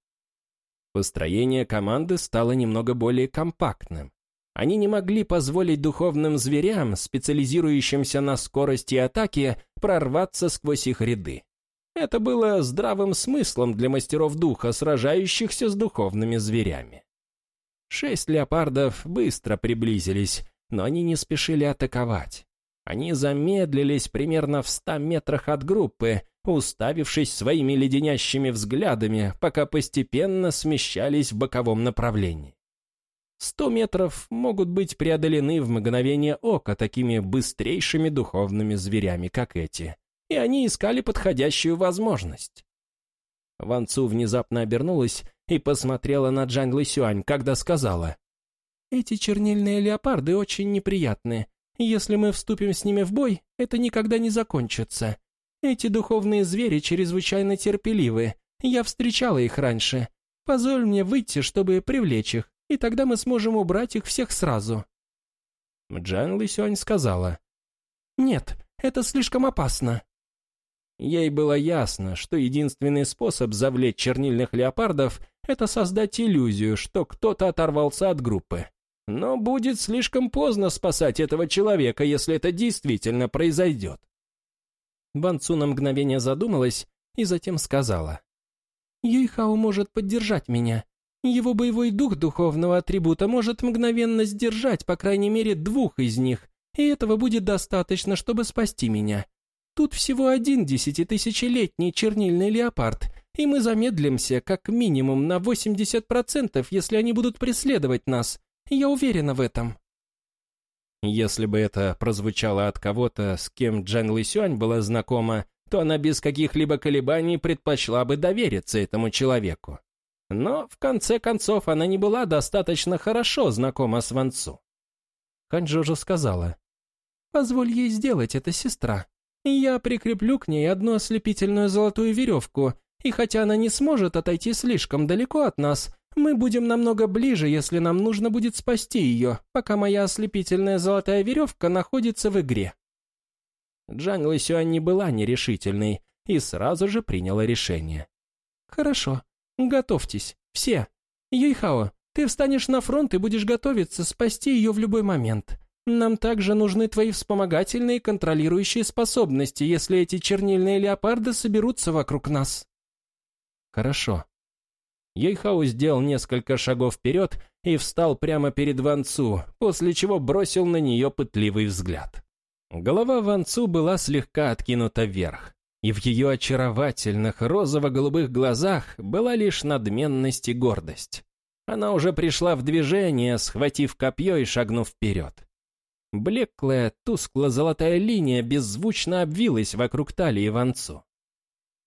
Построение команды стало немного более компактным. Они не могли позволить духовным зверям, специализирующимся на скорости атаки, прорваться сквозь их ряды. Это было здравым смыслом для мастеров духа, сражающихся с духовными зверями. Шесть леопардов быстро приблизились, но они не спешили атаковать. Они замедлились примерно в ста метрах от группы, уставившись своими леденящими взглядами, пока постепенно смещались в боковом направлении. Сто метров могут быть преодолены в мгновение ока такими быстрейшими духовными зверями, как эти, и они искали подходящую возможность. Ван Цу внезапно обернулась и посмотрела на Джан Лысюань, когда сказала, «Эти чернильные леопарды очень неприятны. Если мы вступим с ними в бой, это никогда не закончится. Эти духовные звери чрезвычайно терпеливы. Я встречала их раньше. Позволь мне выйти, чтобы привлечь их, и тогда мы сможем убрать их всех сразу». Джан Лысюань сказала, «Нет, это слишком опасно». Ей было ясно, что единственный способ завлечь чернильных леопардов – это создать иллюзию, что кто-то оторвался от группы. Но будет слишком поздно спасать этого человека, если это действительно произойдет. Банцу на мгновение задумалась и затем сказала. «Юйхао может поддержать меня. Его боевой дух духовного атрибута может мгновенно сдержать, по крайней мере, двух из них, и этого будет достаточно, чтобы спасти меня. Тут всего один десятитысячелетний чернильный леопард, и мы замедлимся как минимум на 80%, если они будут преследовать нас. Я уверена в этом». Если бы это прозвучало от кого-то, с кем Джан Лысюань была знакома, то она без каких-либо колебаний предпочла бы довериться этому человеку. Но, в конце концов, она не была достаточно хорошо знакома с Ванцу. Ханчжо же сказала, «Позволь ей сделать это, сестра. Я прикреплю к ней одну ослепительную золотую веревку, и хотя она не сможет отойти слишком далеко от нас, мы будем намного ближе, если нам нужно будет спасти ее, пока моя ослепительная золотая веревка находится в игре». Джан Лысюань не была нерешительной и сразу же приняла решение. «Хорошо, готовьтесь, все. Юйхао, ты встанешь на фронт и будешь готовиться спасти ее в любой момент. Нам также нужны твои вспомогательные контролирующие способности, если эти чернильные леопарды соберутся вокруг нас». «Хорошо». Ейхау сделал несколько шагов вперед и встал прямо перед Ван Цу, после чего бросил на нее пытливый взгляд. Голова Ван Цу была слегка откинута вверх, и в ее очаровательных розово-голубых глазах была лишь надменность и гордость. Она уже пришла в движение, схватив копье и шагнув вперед. Блеклая, тускло-золотая линия беззвучно обвилась вокруг талии Ванцу.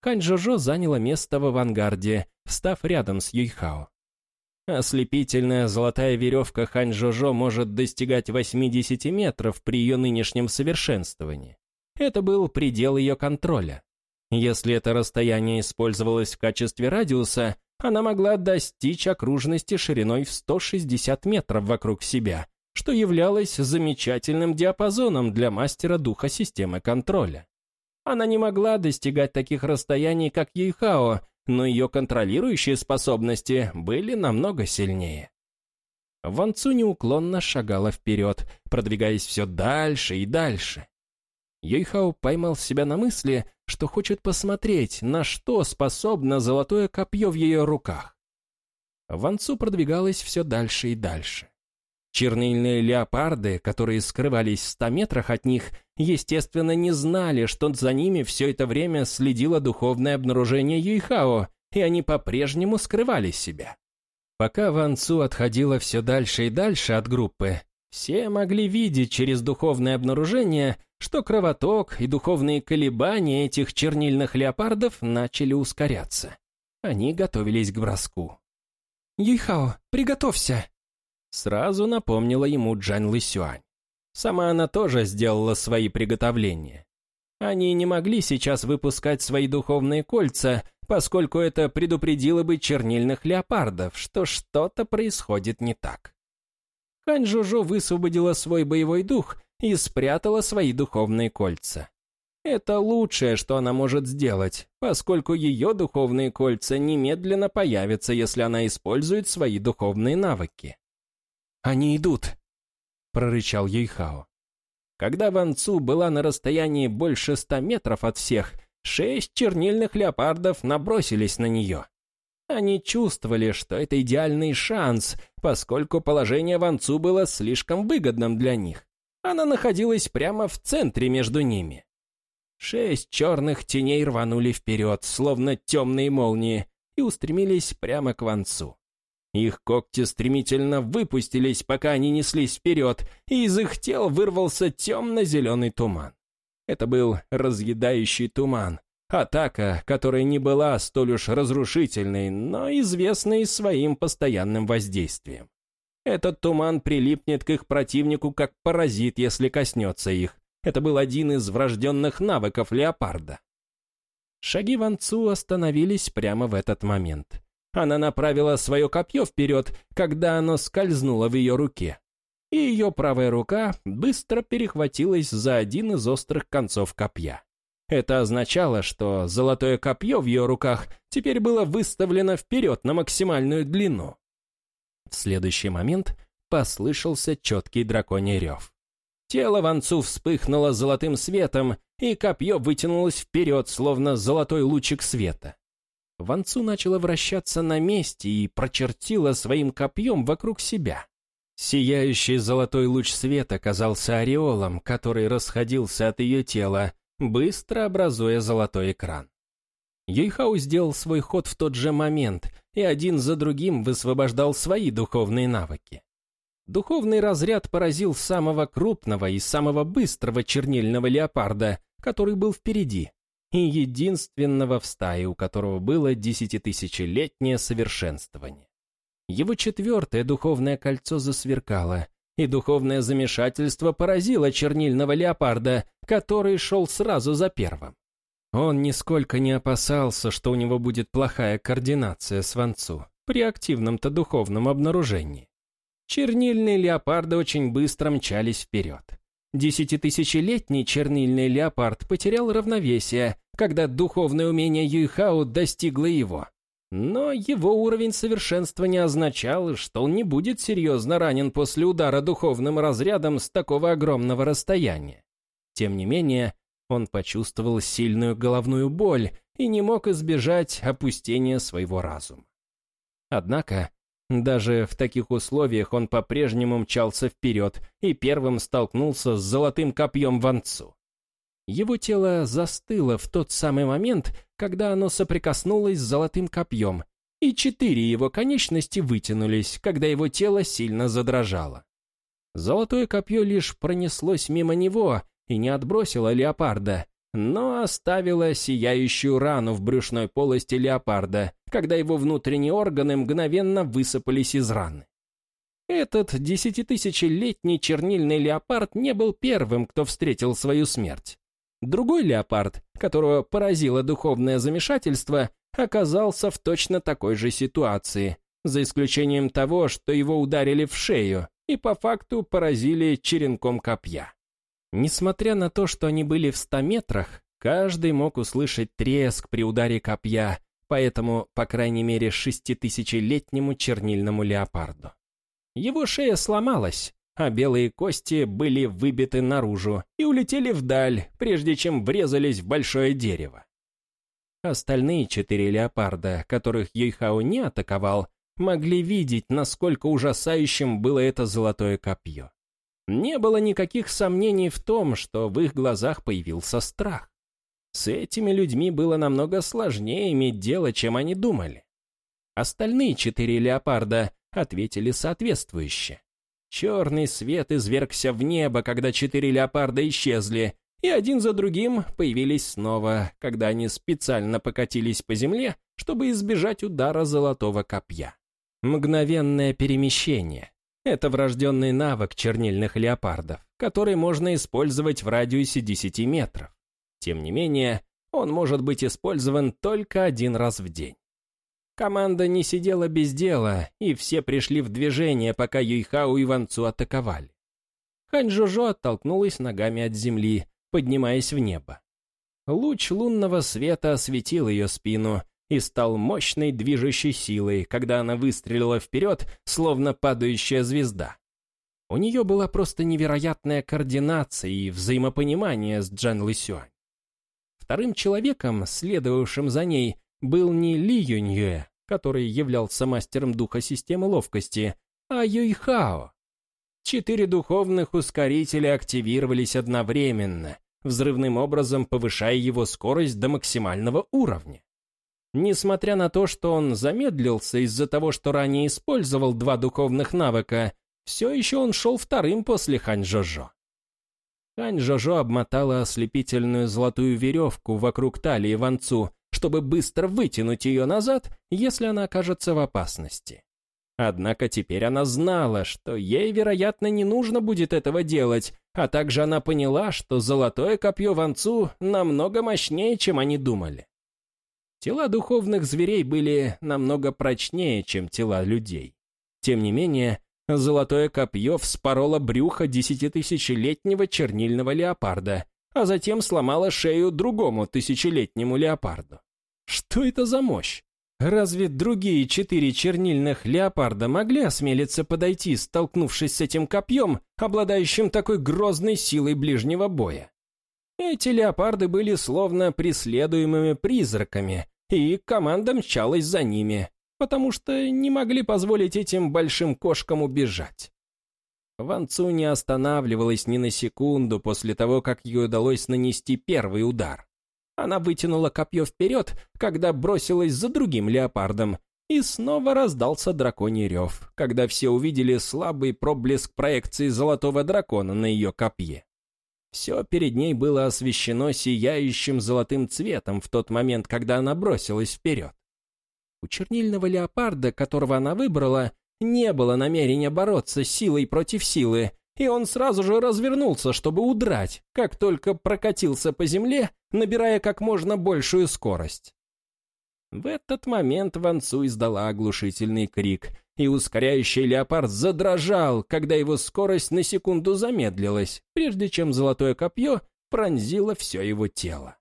Хань Жожо заняла место в авангарде, встав рядом с Юйхао. Ослепительная золотая веревка Хань Жожо может достигать 80 метров при ее нынешнем совершенствовании. Это был предел ее контроля. Если это расстояние использовалось в качестве радиуса, она могла достичь окружности шириной в 160 метров вокруг себя, что являлось замечательным диапазоном для мастера духа системы контроля. Она не могла достигать таких расстояний, как Ейхао, но ее контролирующие способности были намного сильнее. Ван Цу неуклонно шагала вперед, продвигаясь все дальше и дальше. Юйхао поймал себя на мысли, что хочет посмотреть, на что способно золотое копье в ее руках. Ван Цу продвигалась все дальше и дальше. Чернильные леопарды, которые скрывались в ста метрах от них, естественно, не знали, что за ними все это время следило духовное обнаружение Юйхао, и они по-прежнему скрывали себя. Пока Ван Цу отходила все дальше и дальше от группы, все могли видеть через духовное обнаружение, что кровоток и духовные колебания этих чернильных леопардов начали ускоряться. Они готовились к броску. «Юйхао, приготовься!» Сразу напомнила ему Джан Лысюань. Сама она тоже сделала свои приготовления. Они не могли сейчас выпускать свои духовные кольца, поскольку это предупредило бы чернильных леопардов, что что-то происходит не так. Хань Жужу высвободила свой боевой дух и спрятала свои духовные кольца. Это лучшее, что она может сделать, поскольку ее духовные кольца немедленно появятся, если она использует свои духовные навыки. «Они идут!» — прорычал Юйхао. Когда Ван Цу была на расстоянии больше ста метров от всех, шесть чернильных леопардов набросились на нее. Они чувствовали, что это идеальный шанс, поскольку положение Ван Цу было слишком выгодным для них. Она находилась прямо в центре между ними. Шесть черных теней рванули вперед, словно темные молнии, и устремились прямо к Ванцу. Их когти стремительно выпустились, пока они неслись вперед, и из их тел вырвался темно-зеленый туман. Это был разъедающий туман, атака, которая не была столь уж разрушительной, но известной своим постоянным воздействием. Этот туман прилипнет к их противнику как паразит, если коснется их, это был один из врожденных навыков леопарда. Шаги Ван Цу остановились прямо в этот момент. Она направила свое копье вперед, когда оно скользнуло в ее руке. И ее правая рука быстро перехватилась за один из острых концов копья. Это означало, что золотое копье в ее руках теперь было выставлено вперед на максимальную длину. В следующий момент послышался четкий драконий рев. Тело Ванцу вспыхнуло золотым светом, и копье вытянулось вперед, словно золотой лучик света. Ванцу начало вращаться на месте и прочертила своим копьем вокруг себя. Сияющий золотой луч света казался ореолом, который расходился от ее тела, быстро образуя золотой экран. Юйхау сделал свой ход в тот же момент и один за другим высвобождал свои духовные навыки. Духовный разряд поразил самого крупного и самого быстрого чернильного леопарда, который был впереди, и единственного в стае, у которого было десятитысячелетнее совершенствование. Его четвертое духовное кольцо засверкало, и духовное замешательство поразило чернильного леопарда, который шел сразу за первым. Он нисколько не опасался, что у него будет плохая координация с Ванцу при активном-то духовном обнаружении. Чернильные леопарды очень быстро мчались вперед. Десятитысячелетний чернильный леопард потерял равновесие, когда духовное умение Юйхао достигло его. Но его уровень совершенства не означал, что он не будет серьезно ранен после удара духовным разрядом с такого огромного расстояния. Тем не менее, он почувствовал сильную головную боль и не мог избежать опустения своего разума. Однако даже в таких условиях он по-прежнему мчался вперед и первым столкнулся с золотым копьем Ванцу. Его тело застыло в тот самый момент, когда оно соприкоснулось с золотым копьем, и четыре его конечности вытянулись, когда его тело сильно задрожало. Золотое копье лишь пронеслось мимо него и не отбросило леопарда, но оставила сияющую рану в брюшной полости леопарда, когда его внутренние органы мгновенно высыпались из раны. Этот десятитысячелетний чернильный леопард не был первым, кто встретил свою смерть. Другой леопард, которого поразило духовное замешательство, оказался в точно такой же ситуации, за исключением того, что его ударили в шею и по факту поразили черенком копья. Несмотря на то, что они были в ста метрах, каждый мог услышать треск при ударе копья, поэтому, по крайней мере, шеститысячелетнему чернильному леопарду. Его шея сломалась, а белые кости были выбиты наружу и улетели вдаль, прежде чем врезались в большое дерево. Остальные четыре леопарда, которых Юйхао не атаковал, могли видеть, насколько ужасающим было это золотое копье. Не было никаких сомнений в том, что в их глазах появился страх. С этими людьми было намного сложнее иметь дело, чем они думали. Остальные четыре леопарда ответили соответствующе. Черный свет извергся в небо, когда четыре леопарда исчезли, и один за другим появились снова, когда они специально покатились по земле, чтобы избежать удара золотого копья. Мгновенное перемещение. Это врожденный навык чернильных леопардов, который можно использовать в радиусе 10 метров. Тем не менее, он может быть использован только один раз в день. Команда не сидела без дела, и все пришли в движение, пока Юйхау и Ванцу атаковали. Хань Жожо оттолкнулась ногами от земли, поднимаясь в небо. Луч лунного света осветил ее спину и стал мощной движущей силой, когда она выстрелила вперед, словно падающая звезда. У нее была просто невероятная координация и взаимопонимание с Джан Лысюань. Вторым человеком, следовавшим за ней, был не Ли Юньюэ, который являлся мастером духа системы ловкости, а Юйхао. Четыре духовных ускорителя активировались одновременно, взрывным образом повышая его скорость до максимального уровня. Несмотря на то, что он замедлился из-за того, что ранее использовал два духовных навыка, все еще он шел вторым после Хань-Жожо. Хань-Жожо обмотала ослепительную золотую веревку вокруг талии Ванцу, чтобы быстро вытянуть ее назад, если она окажется в опасности. Однако теперь она знала, что ей, вероятно, не нужно будет этого делать, а также она поняла, что золотое копье Ванцу намного мощнее, чем они думали. Тела духовных зверей были намного прочнее, чем тела людей. Тем не менее, Золотое копье вспороло брюхо десятитысячелетнего чернильного леопарда, а затем сломало шею другому тысячелетнему леопарду. Что это за мощь? Разве другие четыре чернильных леопарда могли осмелиться подойти, столкнувшись с этим копьем, обладающим такой грозной силой ближнего боя? Эти леопарды были словно преследуемыми призраками, и команда мчалась за ними, потому что не могли позволить этим большим кошкам убежать. Ван Цу не останавливалась ни на секунду после того, как ей удалось нанести первый удар. Она вытянула копье вперед, когда бросилась за другим леопардом, и снова раздался драконий рев, когда все увидели слабый проблеск проекции золотого дракона на ее копье. Все перед ней было освещено сияющим золотым цветом в тот момент, когда она бросилась вперед. У чернильного леопарда, которого она выбрала, не было намерения бороться силой против силы, и он сразу же развернулся, чтобы удрать, как только прокатился по земле, набирая как можно большую скорость. В этот момент Ван Цу издала оглушительный крик, и ускоряющий леопард задрожал, когда его скорость на секунду замедлилась, прежде чем золотое копье пронзило все его тело.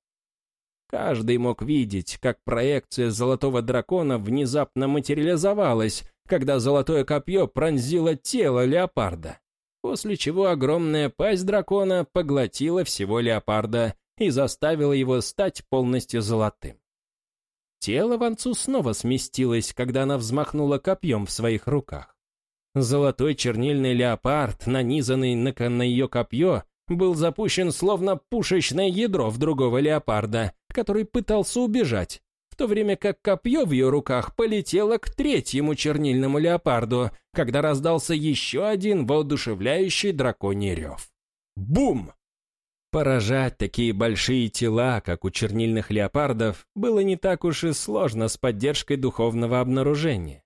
Каждый мог видеть, как проекция золотого дракона внезапно материализовалась, когда золотое копье пронзило тело леопарда, после чего огромная пасть дракона поглотила всего леопарда и заставила его стать полностью золотым. Тело Ванцу снова сместилось, когда она взмахнула копьем в своих руках. Золотой чернильный леопард, нанизанный на, на ее копье, был запущен словно пушечное ядро в другого леопарда, который пытался убежать, в то время как копье в ее руках полетело к третьему чернильному леопарду, когда раздался еще один воодушевляющий драконий рев. Бум! Поражать такие большие тела, как у чернильных леопардов, было не так уж и сложно с поддержкой духовного обнаружения.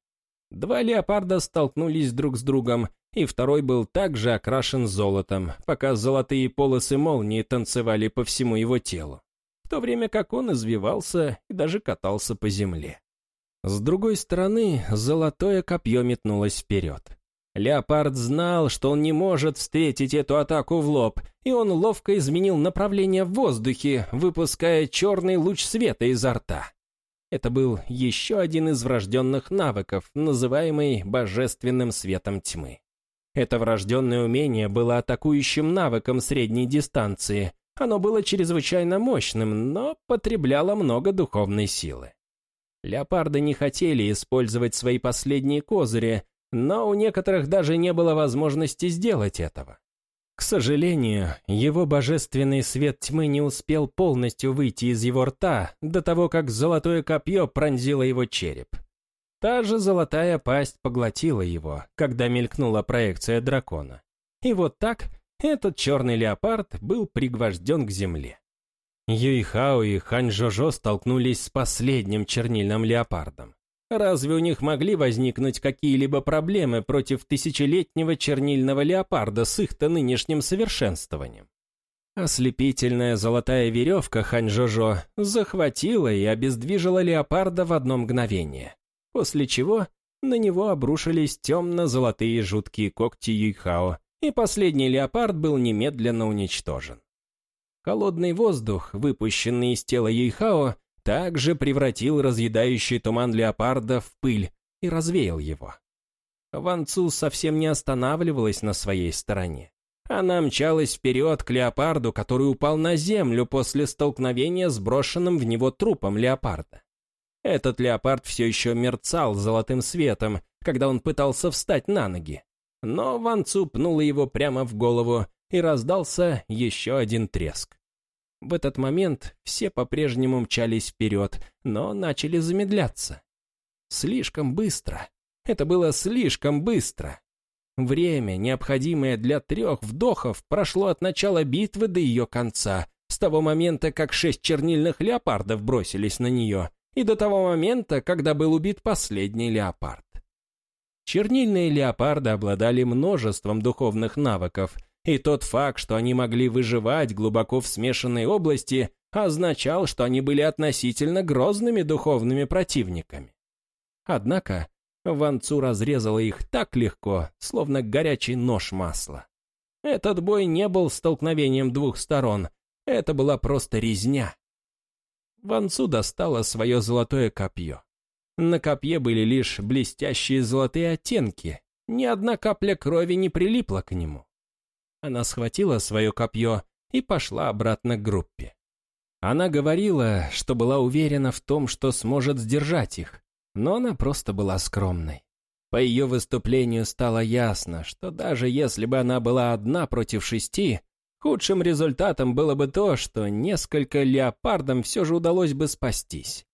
Два леопарда столкнулись друг с другом, и второй был также окрашен золотом, пока золотые полосы молнии танцевали по всему его телу, в то время как он извивался и даже катался по земле. С другой стороны, золотое копье метнулось вперед. Леопард знал, что он не может встретить эту атаку в лоб, и он ловко изменил направление в воздухе, выпуская черный луч света изо рта. Это был еще один из врожденных навыков, называемый божественным светом тьмы. Это врожденное умение было атакующим навыком средней дистанции. Оно было чрезвычайно мощным, но потребляло много духовной силы. Леопарды не хотели использовать свои последние козыри, но у некоторых даже не было возможности сделать этого. К сожалению, его божественный свет тьмы не успел полностью выйти из его рта до того, как золотое копье пронзило его череп. Та же золотая пасть поглотила его, когда мелькнула проекция дракона. И вот так этот черный леопард был пригвожден к земле. Юйхао и Хань столкнулись с последним чернильным леопардом. Разве у них могли возникнуть какие-либо проблемы против тысячелетнего чернильного леопарда с их-то нынешним совершенствованием? Ослепительная золотая веревка Хань Жожо захватила и обездвижила леопарда в одно мгновение после чего на него обрушились темно-золотые жуткие когти Юйхао и последний леопард был немедленно уничтожен. Холодный воздух, выпущенный из тела Юйхао, также превратил разъедающий туман леопарда в пыль и развеял его. Ван Цу совсем не останавливалась на своей стороне. Она мчалась вперед к леопарду, который упал на землю после столкновения с брошенным в него трупом леопарда. Этот леопард все еще мерцал золотым светом, когда он пытался встать на ноги. Но Ван Цу пнула его прямо в голову, и раздался еще один треск. В этот момент все по-прежнему мчались вперед, но начали замедляться. Слишком быстро. Это было слишком быстро. Время, необходимое для трех вдохов, прошло от начала битвы до ее конца, с того момента, как шесть чернильных леопардов бросились на нее, и до того момента, когда был убит последний леопард. Чернильные леопарды обладали множеством духовных навыков, и тот факт, что они могли выживать глубоко в смешанной области, означал, что они были относительно грозными духовными противниками. Однако Ван Цу разрезала их так легко, словно горячий нож масла. Этот бой не был столкновением двух сторон, это была просто резня. Ван Цу достала свое золотое копье. На копье были лишь блестящие золотые оттенки, ни одна капля крови не прилипла к нему. Она схватила свое копье и пошла обратно к группе. Она говорила, что была уверена в том, что сможет сдержать их, но она просто была скромной. По ее выступлению стало ясно, что даже если бы она была одна против шести, худшим результатом было бы то, что несколько леопардам все же удалось бы спастись.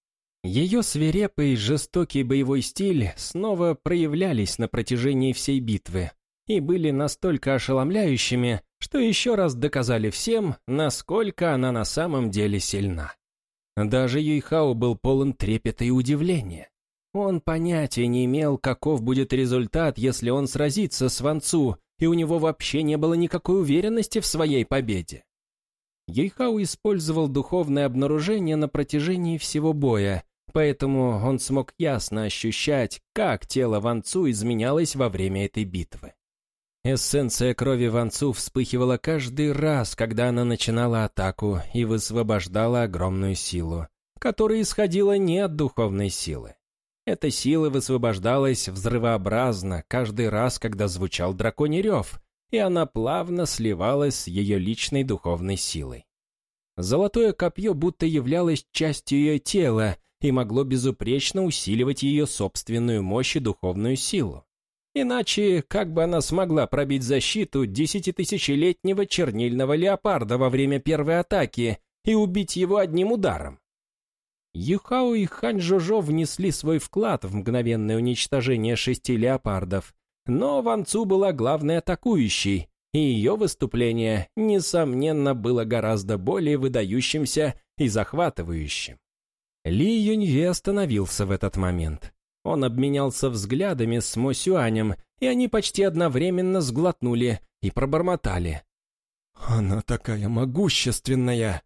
Ее свирепый, жестокий боевой стиль снова проявлялись на протяжении всей битвы и были настолько ошеломляющими, что еще раз доказали всем, насколько она на самом деле сильна. Даже Юйхао был полон трепета и удивления. Он понятия не имел, каков будет результат, если он сразится с Ван Цу, и у него вообще не было никакой уверенности в своей победе. Ейхау использовал духовное обнаружение на протяжении всего боя, поэтому он смог ясно ощущать, как тело Ван Цу изменялось во время этой битвы. Эссенция крови Ван Цу вспыхивала каждый раз, когда она начинала атаку и высвобождала огромную силу, которая исходила не от духовной силы. Эта сила высвобождалась взрывообразно каждый раз, когда звучал драконий рев, и она плавно сливалась с ее личной духовной силой. Золотое копье будто являлось частью ее тела и могло безупречно усиливать ее собственную мощь и духовную силу. Иначе как бы она смогла пробить защиту десятитысячелетнего чернильного леопарда во время первой атаки и убить его одним ударом? Юхао и Хань Жожо внесли свой вклад в мгновенное уничтожение шести леопардов, но Ван Цу была главной атакующей, и ее выступление, несомненно, было гораздо более выдающимся и захватывающим. Ли Юньве остановился в этот момент. Он обменялся взглядами с Мо Сюанем, и они почти одновременно сглотнули и пробормотали. «Она такая могущественная!»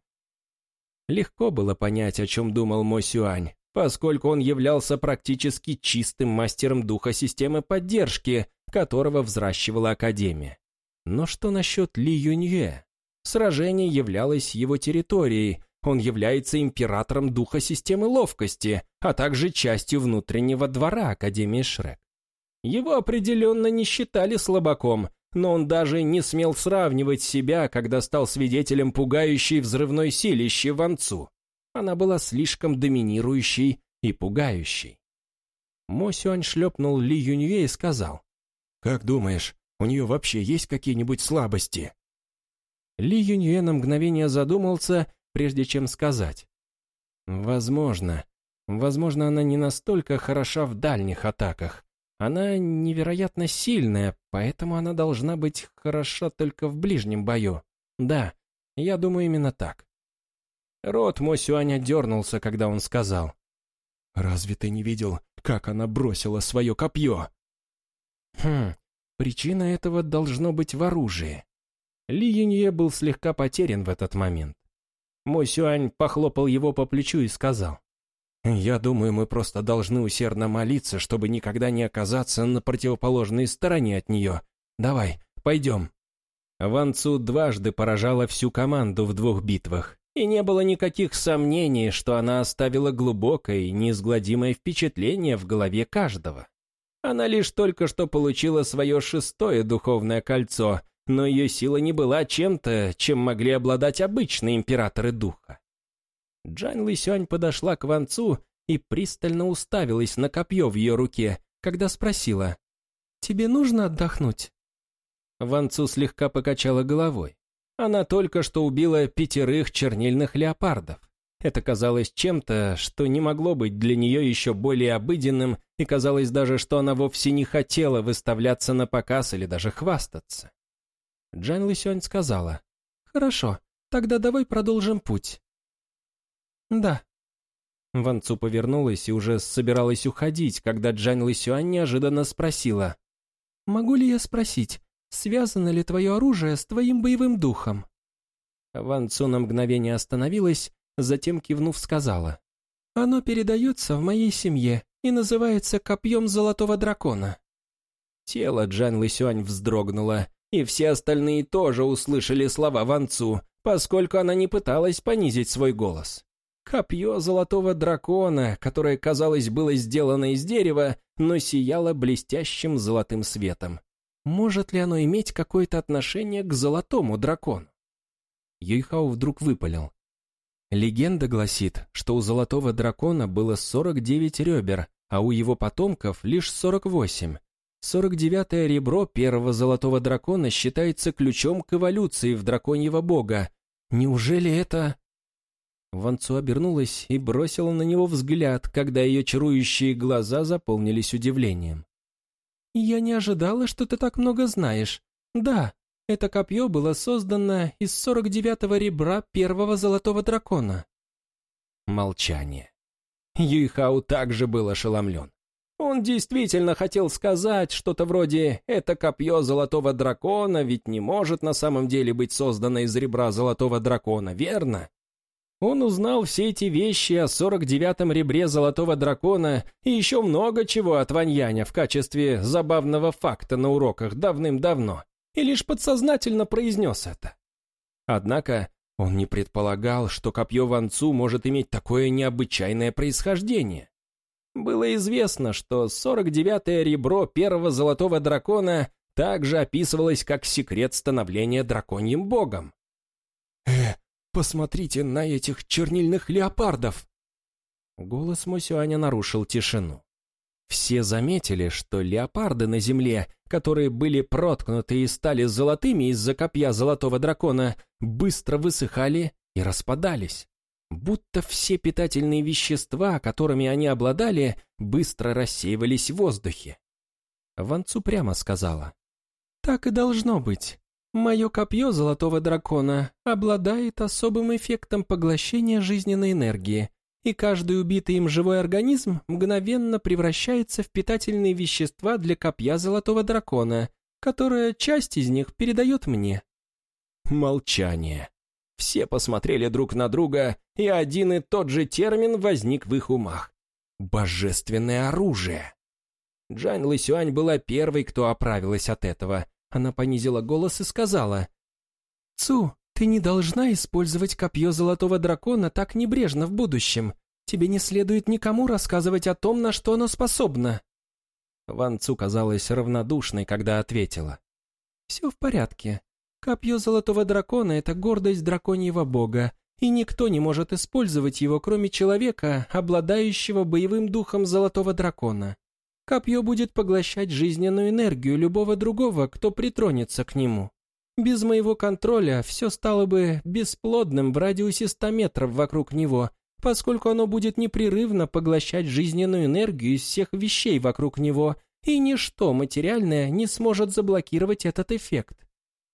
Легко было понять, о чем думал Мо Сюань, поскольку он являлся практически чистым мастером духа системы поддержки, которого взращивала Академия. Но что насчет Ли Юнье? Сражение являлось его территорией, он является императором духа системы ловкости, а также частью внутреннего двора Академии Шрек. Его определенно не считали слабаком, но он даже не смел сравнивать себя, когда стал свидетелем пугающей взрывной силищи Цу. Она была слишком доминирующей и пугающей. Мо Сюань шлепнул Ли Юньве и сказал, «Как думаешь, у нее вообще есть какие-нибудь слабости?» Ли Юньве на мгновение задумался, прежде чем сказать. «Возможно. Возможно, она не настолько хороша в дальних атаках. Она невероятно сильная, поэтому она должна быть хороша только в ближнем бою. Да, я думаю именно так. Рот Мосюаня дернулся, когда он сказал. «Разве ты не видел, как она бросила свое копье?» «Хм, причина этого должно быть в оружии». Ли Юнье был слегка потерян в этот момент. Мосюань похлопал его по плечу и сказал. Я думаю, мы просто должны усердно молиться, чтобы никогда не оказаться на противоположной стороне от нее. Давай, Пойдем». Ван Цу дважды поражала всю команду в двух битвах, и не было никаких сомнений, что она оставила глубокое и неизгладимое впечатление в голове каждого. Она лишь только что получила свое шестое духовное кольцо, но ее сила не была чем-то, чем могли обладать обычные императоры духа. Джан Лысюань подошла к Ван Цу и пристально уставилась на копье в ее руке, когда спросила, «Тебе нужно отдохнуть?» Ван Цу слегка покачала головой. Она только что убила пятерых чернильных леопардов. Это казалось чем-то, что не могло быть для нее еще более обыденным, и казалось даже, что она вовсе не хотела выставляться на показ или даже хвастаться. Джан Лысюань сказала, «Хорошо, тогда давай продолжим путь». «Да». Ван Цу повернулась и уже собиралась уходить, когда Джан Лысюань неожиданно спросила, «Могу ли я спросить, связано ли твое оружие с твоим боевым духом?» Ван Цу на мгновение остановилась, затем, кивнув, сказала, «Оно передается в моей семье и называется копьем золотого дракона». Тело Джан Лысюань вздрогнуло, и все остальные тоже услышали слова Ван Цу, поскольку она не пыталась понизить свой голос. Копье золотого дракона, которое, казалось, было сделано из дерева, но сияло блестящим золотым светом. Может ли оно иметь какое-то отношение к золотому дракону? Юйхао вдруг выпалил. Легенда гласит, что у золотого дракона было 49 ребер, а у его потомков лишь 48. 49-е ребро первого золотого дракона считается ключом к эволюции в драконьего бога. Неужели это... Ванцу обернулась и бросила на него взгляд, когда ее чарующие глаза заполнились удивлением. «Я не ожидала, что ты так много знаешь. Да, это копье было создано из 49-го ребра первого золотого дракона». Молчание. Юйхау также был ошеломлен. Он действительно хотел сказать что-то вроде «это копье золотого дракона ведь не может на самом деле быть создано из ребра золотого дракона, верно?» Он узнал все эти вещи о 49-м ребре Золотого Дракона и еще много чего от Ваньяня в качестве забавного факта на уроках давным-давно, и лишь подсознательно произнес это. Однако он не предполагал, что копье Ван Цу может иметь такое необычайное происхождение. Было известно, что 49-е ребро первого Золотого Дракона также описывалось как секрет становления драконьим богом. «Э, Посмотрите на этих чернильных леопардов!» Голос Мосюаня нарушил тишину. Все заметили, что леопарды на земле, которые были проткнуты и стали золотыми из-за копья золотого дракона, быстро высыхали и распадались. Будто все питательные вещества, которыми они обладали, быстро рассеивались в воздухе. Ванцу прямо сказала. «Так и должно быть. Мое копье золотого дракона обладает особым эффектом поглощения жизненной энергии, и каждый убитый им живой организм мгновенно превращается в питательные вещества для копья золотого дракона, которое часть из них передает мне. Молчание. Все посмотрели друг на друга, и один и тот же термин возник в их умах. Божественное оружие. Джань Лысюань была первой, кто оправилась от этого, она понизила голос и сказала, «Цу, ты не должна использовать копье золотого дракона так небрежно в будущем. Тебе не следует никому рассказывать о том, на что оно способно». Ван Цу казалась равнодушной, когда ответила. «Все в порядке. Копье золотого дракона — это гордость драконьего бога, и никто не может использовать его, кроме человека, обладающего боевым духом золотого дракона. Копье будет поглощать жизненную энергию любого другого, кто притронется к нему. Без моего контроля все стало бы бесплодным в радиусе 100 метров вокруг него, поскольку оно будет непрерывно поглощать жизненную энергию из всех вещей вокруг него, и ничто материальное не сможет заблокировать этот эффект.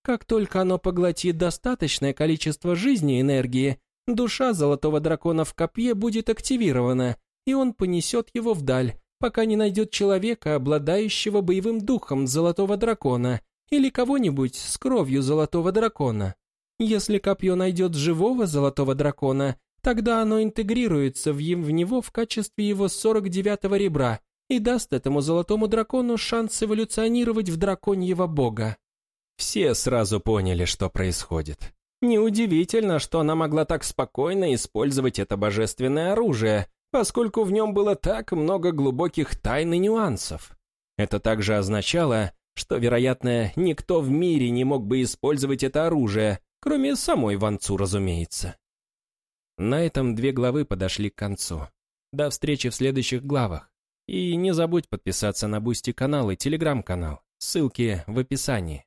Как только оно поглотит достаточное количество жизни и энергии, душа золотого дракона в копье будет активирована, и он понесет его вдаль, пока не найдет человека, обладающего боевым духом Золотого Дракона, или кого-нибудь с кровью Золотого Дракона. Если копье найдет живого Золотого Дракона, тогда оно интегрируется в, в него в качестве его 49-го ребра и даст этому Золотому Дракону шанс эволюционировать в драконьего бога. Все сразу поняли, что происходит. Неудивительно, что она могла так спокойно использовать это божественное оружие, поскольку в нем было так много глубоких тайн и нюансов. Это также означало, что, вероятно, никто в мире не мог бы использовать это оружие, кроме самой Ванцу, разумеется. На этом две главы подошли к концу. До встречи в следующих главах. И не забудь подписаться на Бусти канал и Телеграм канал. Ссылки в описании.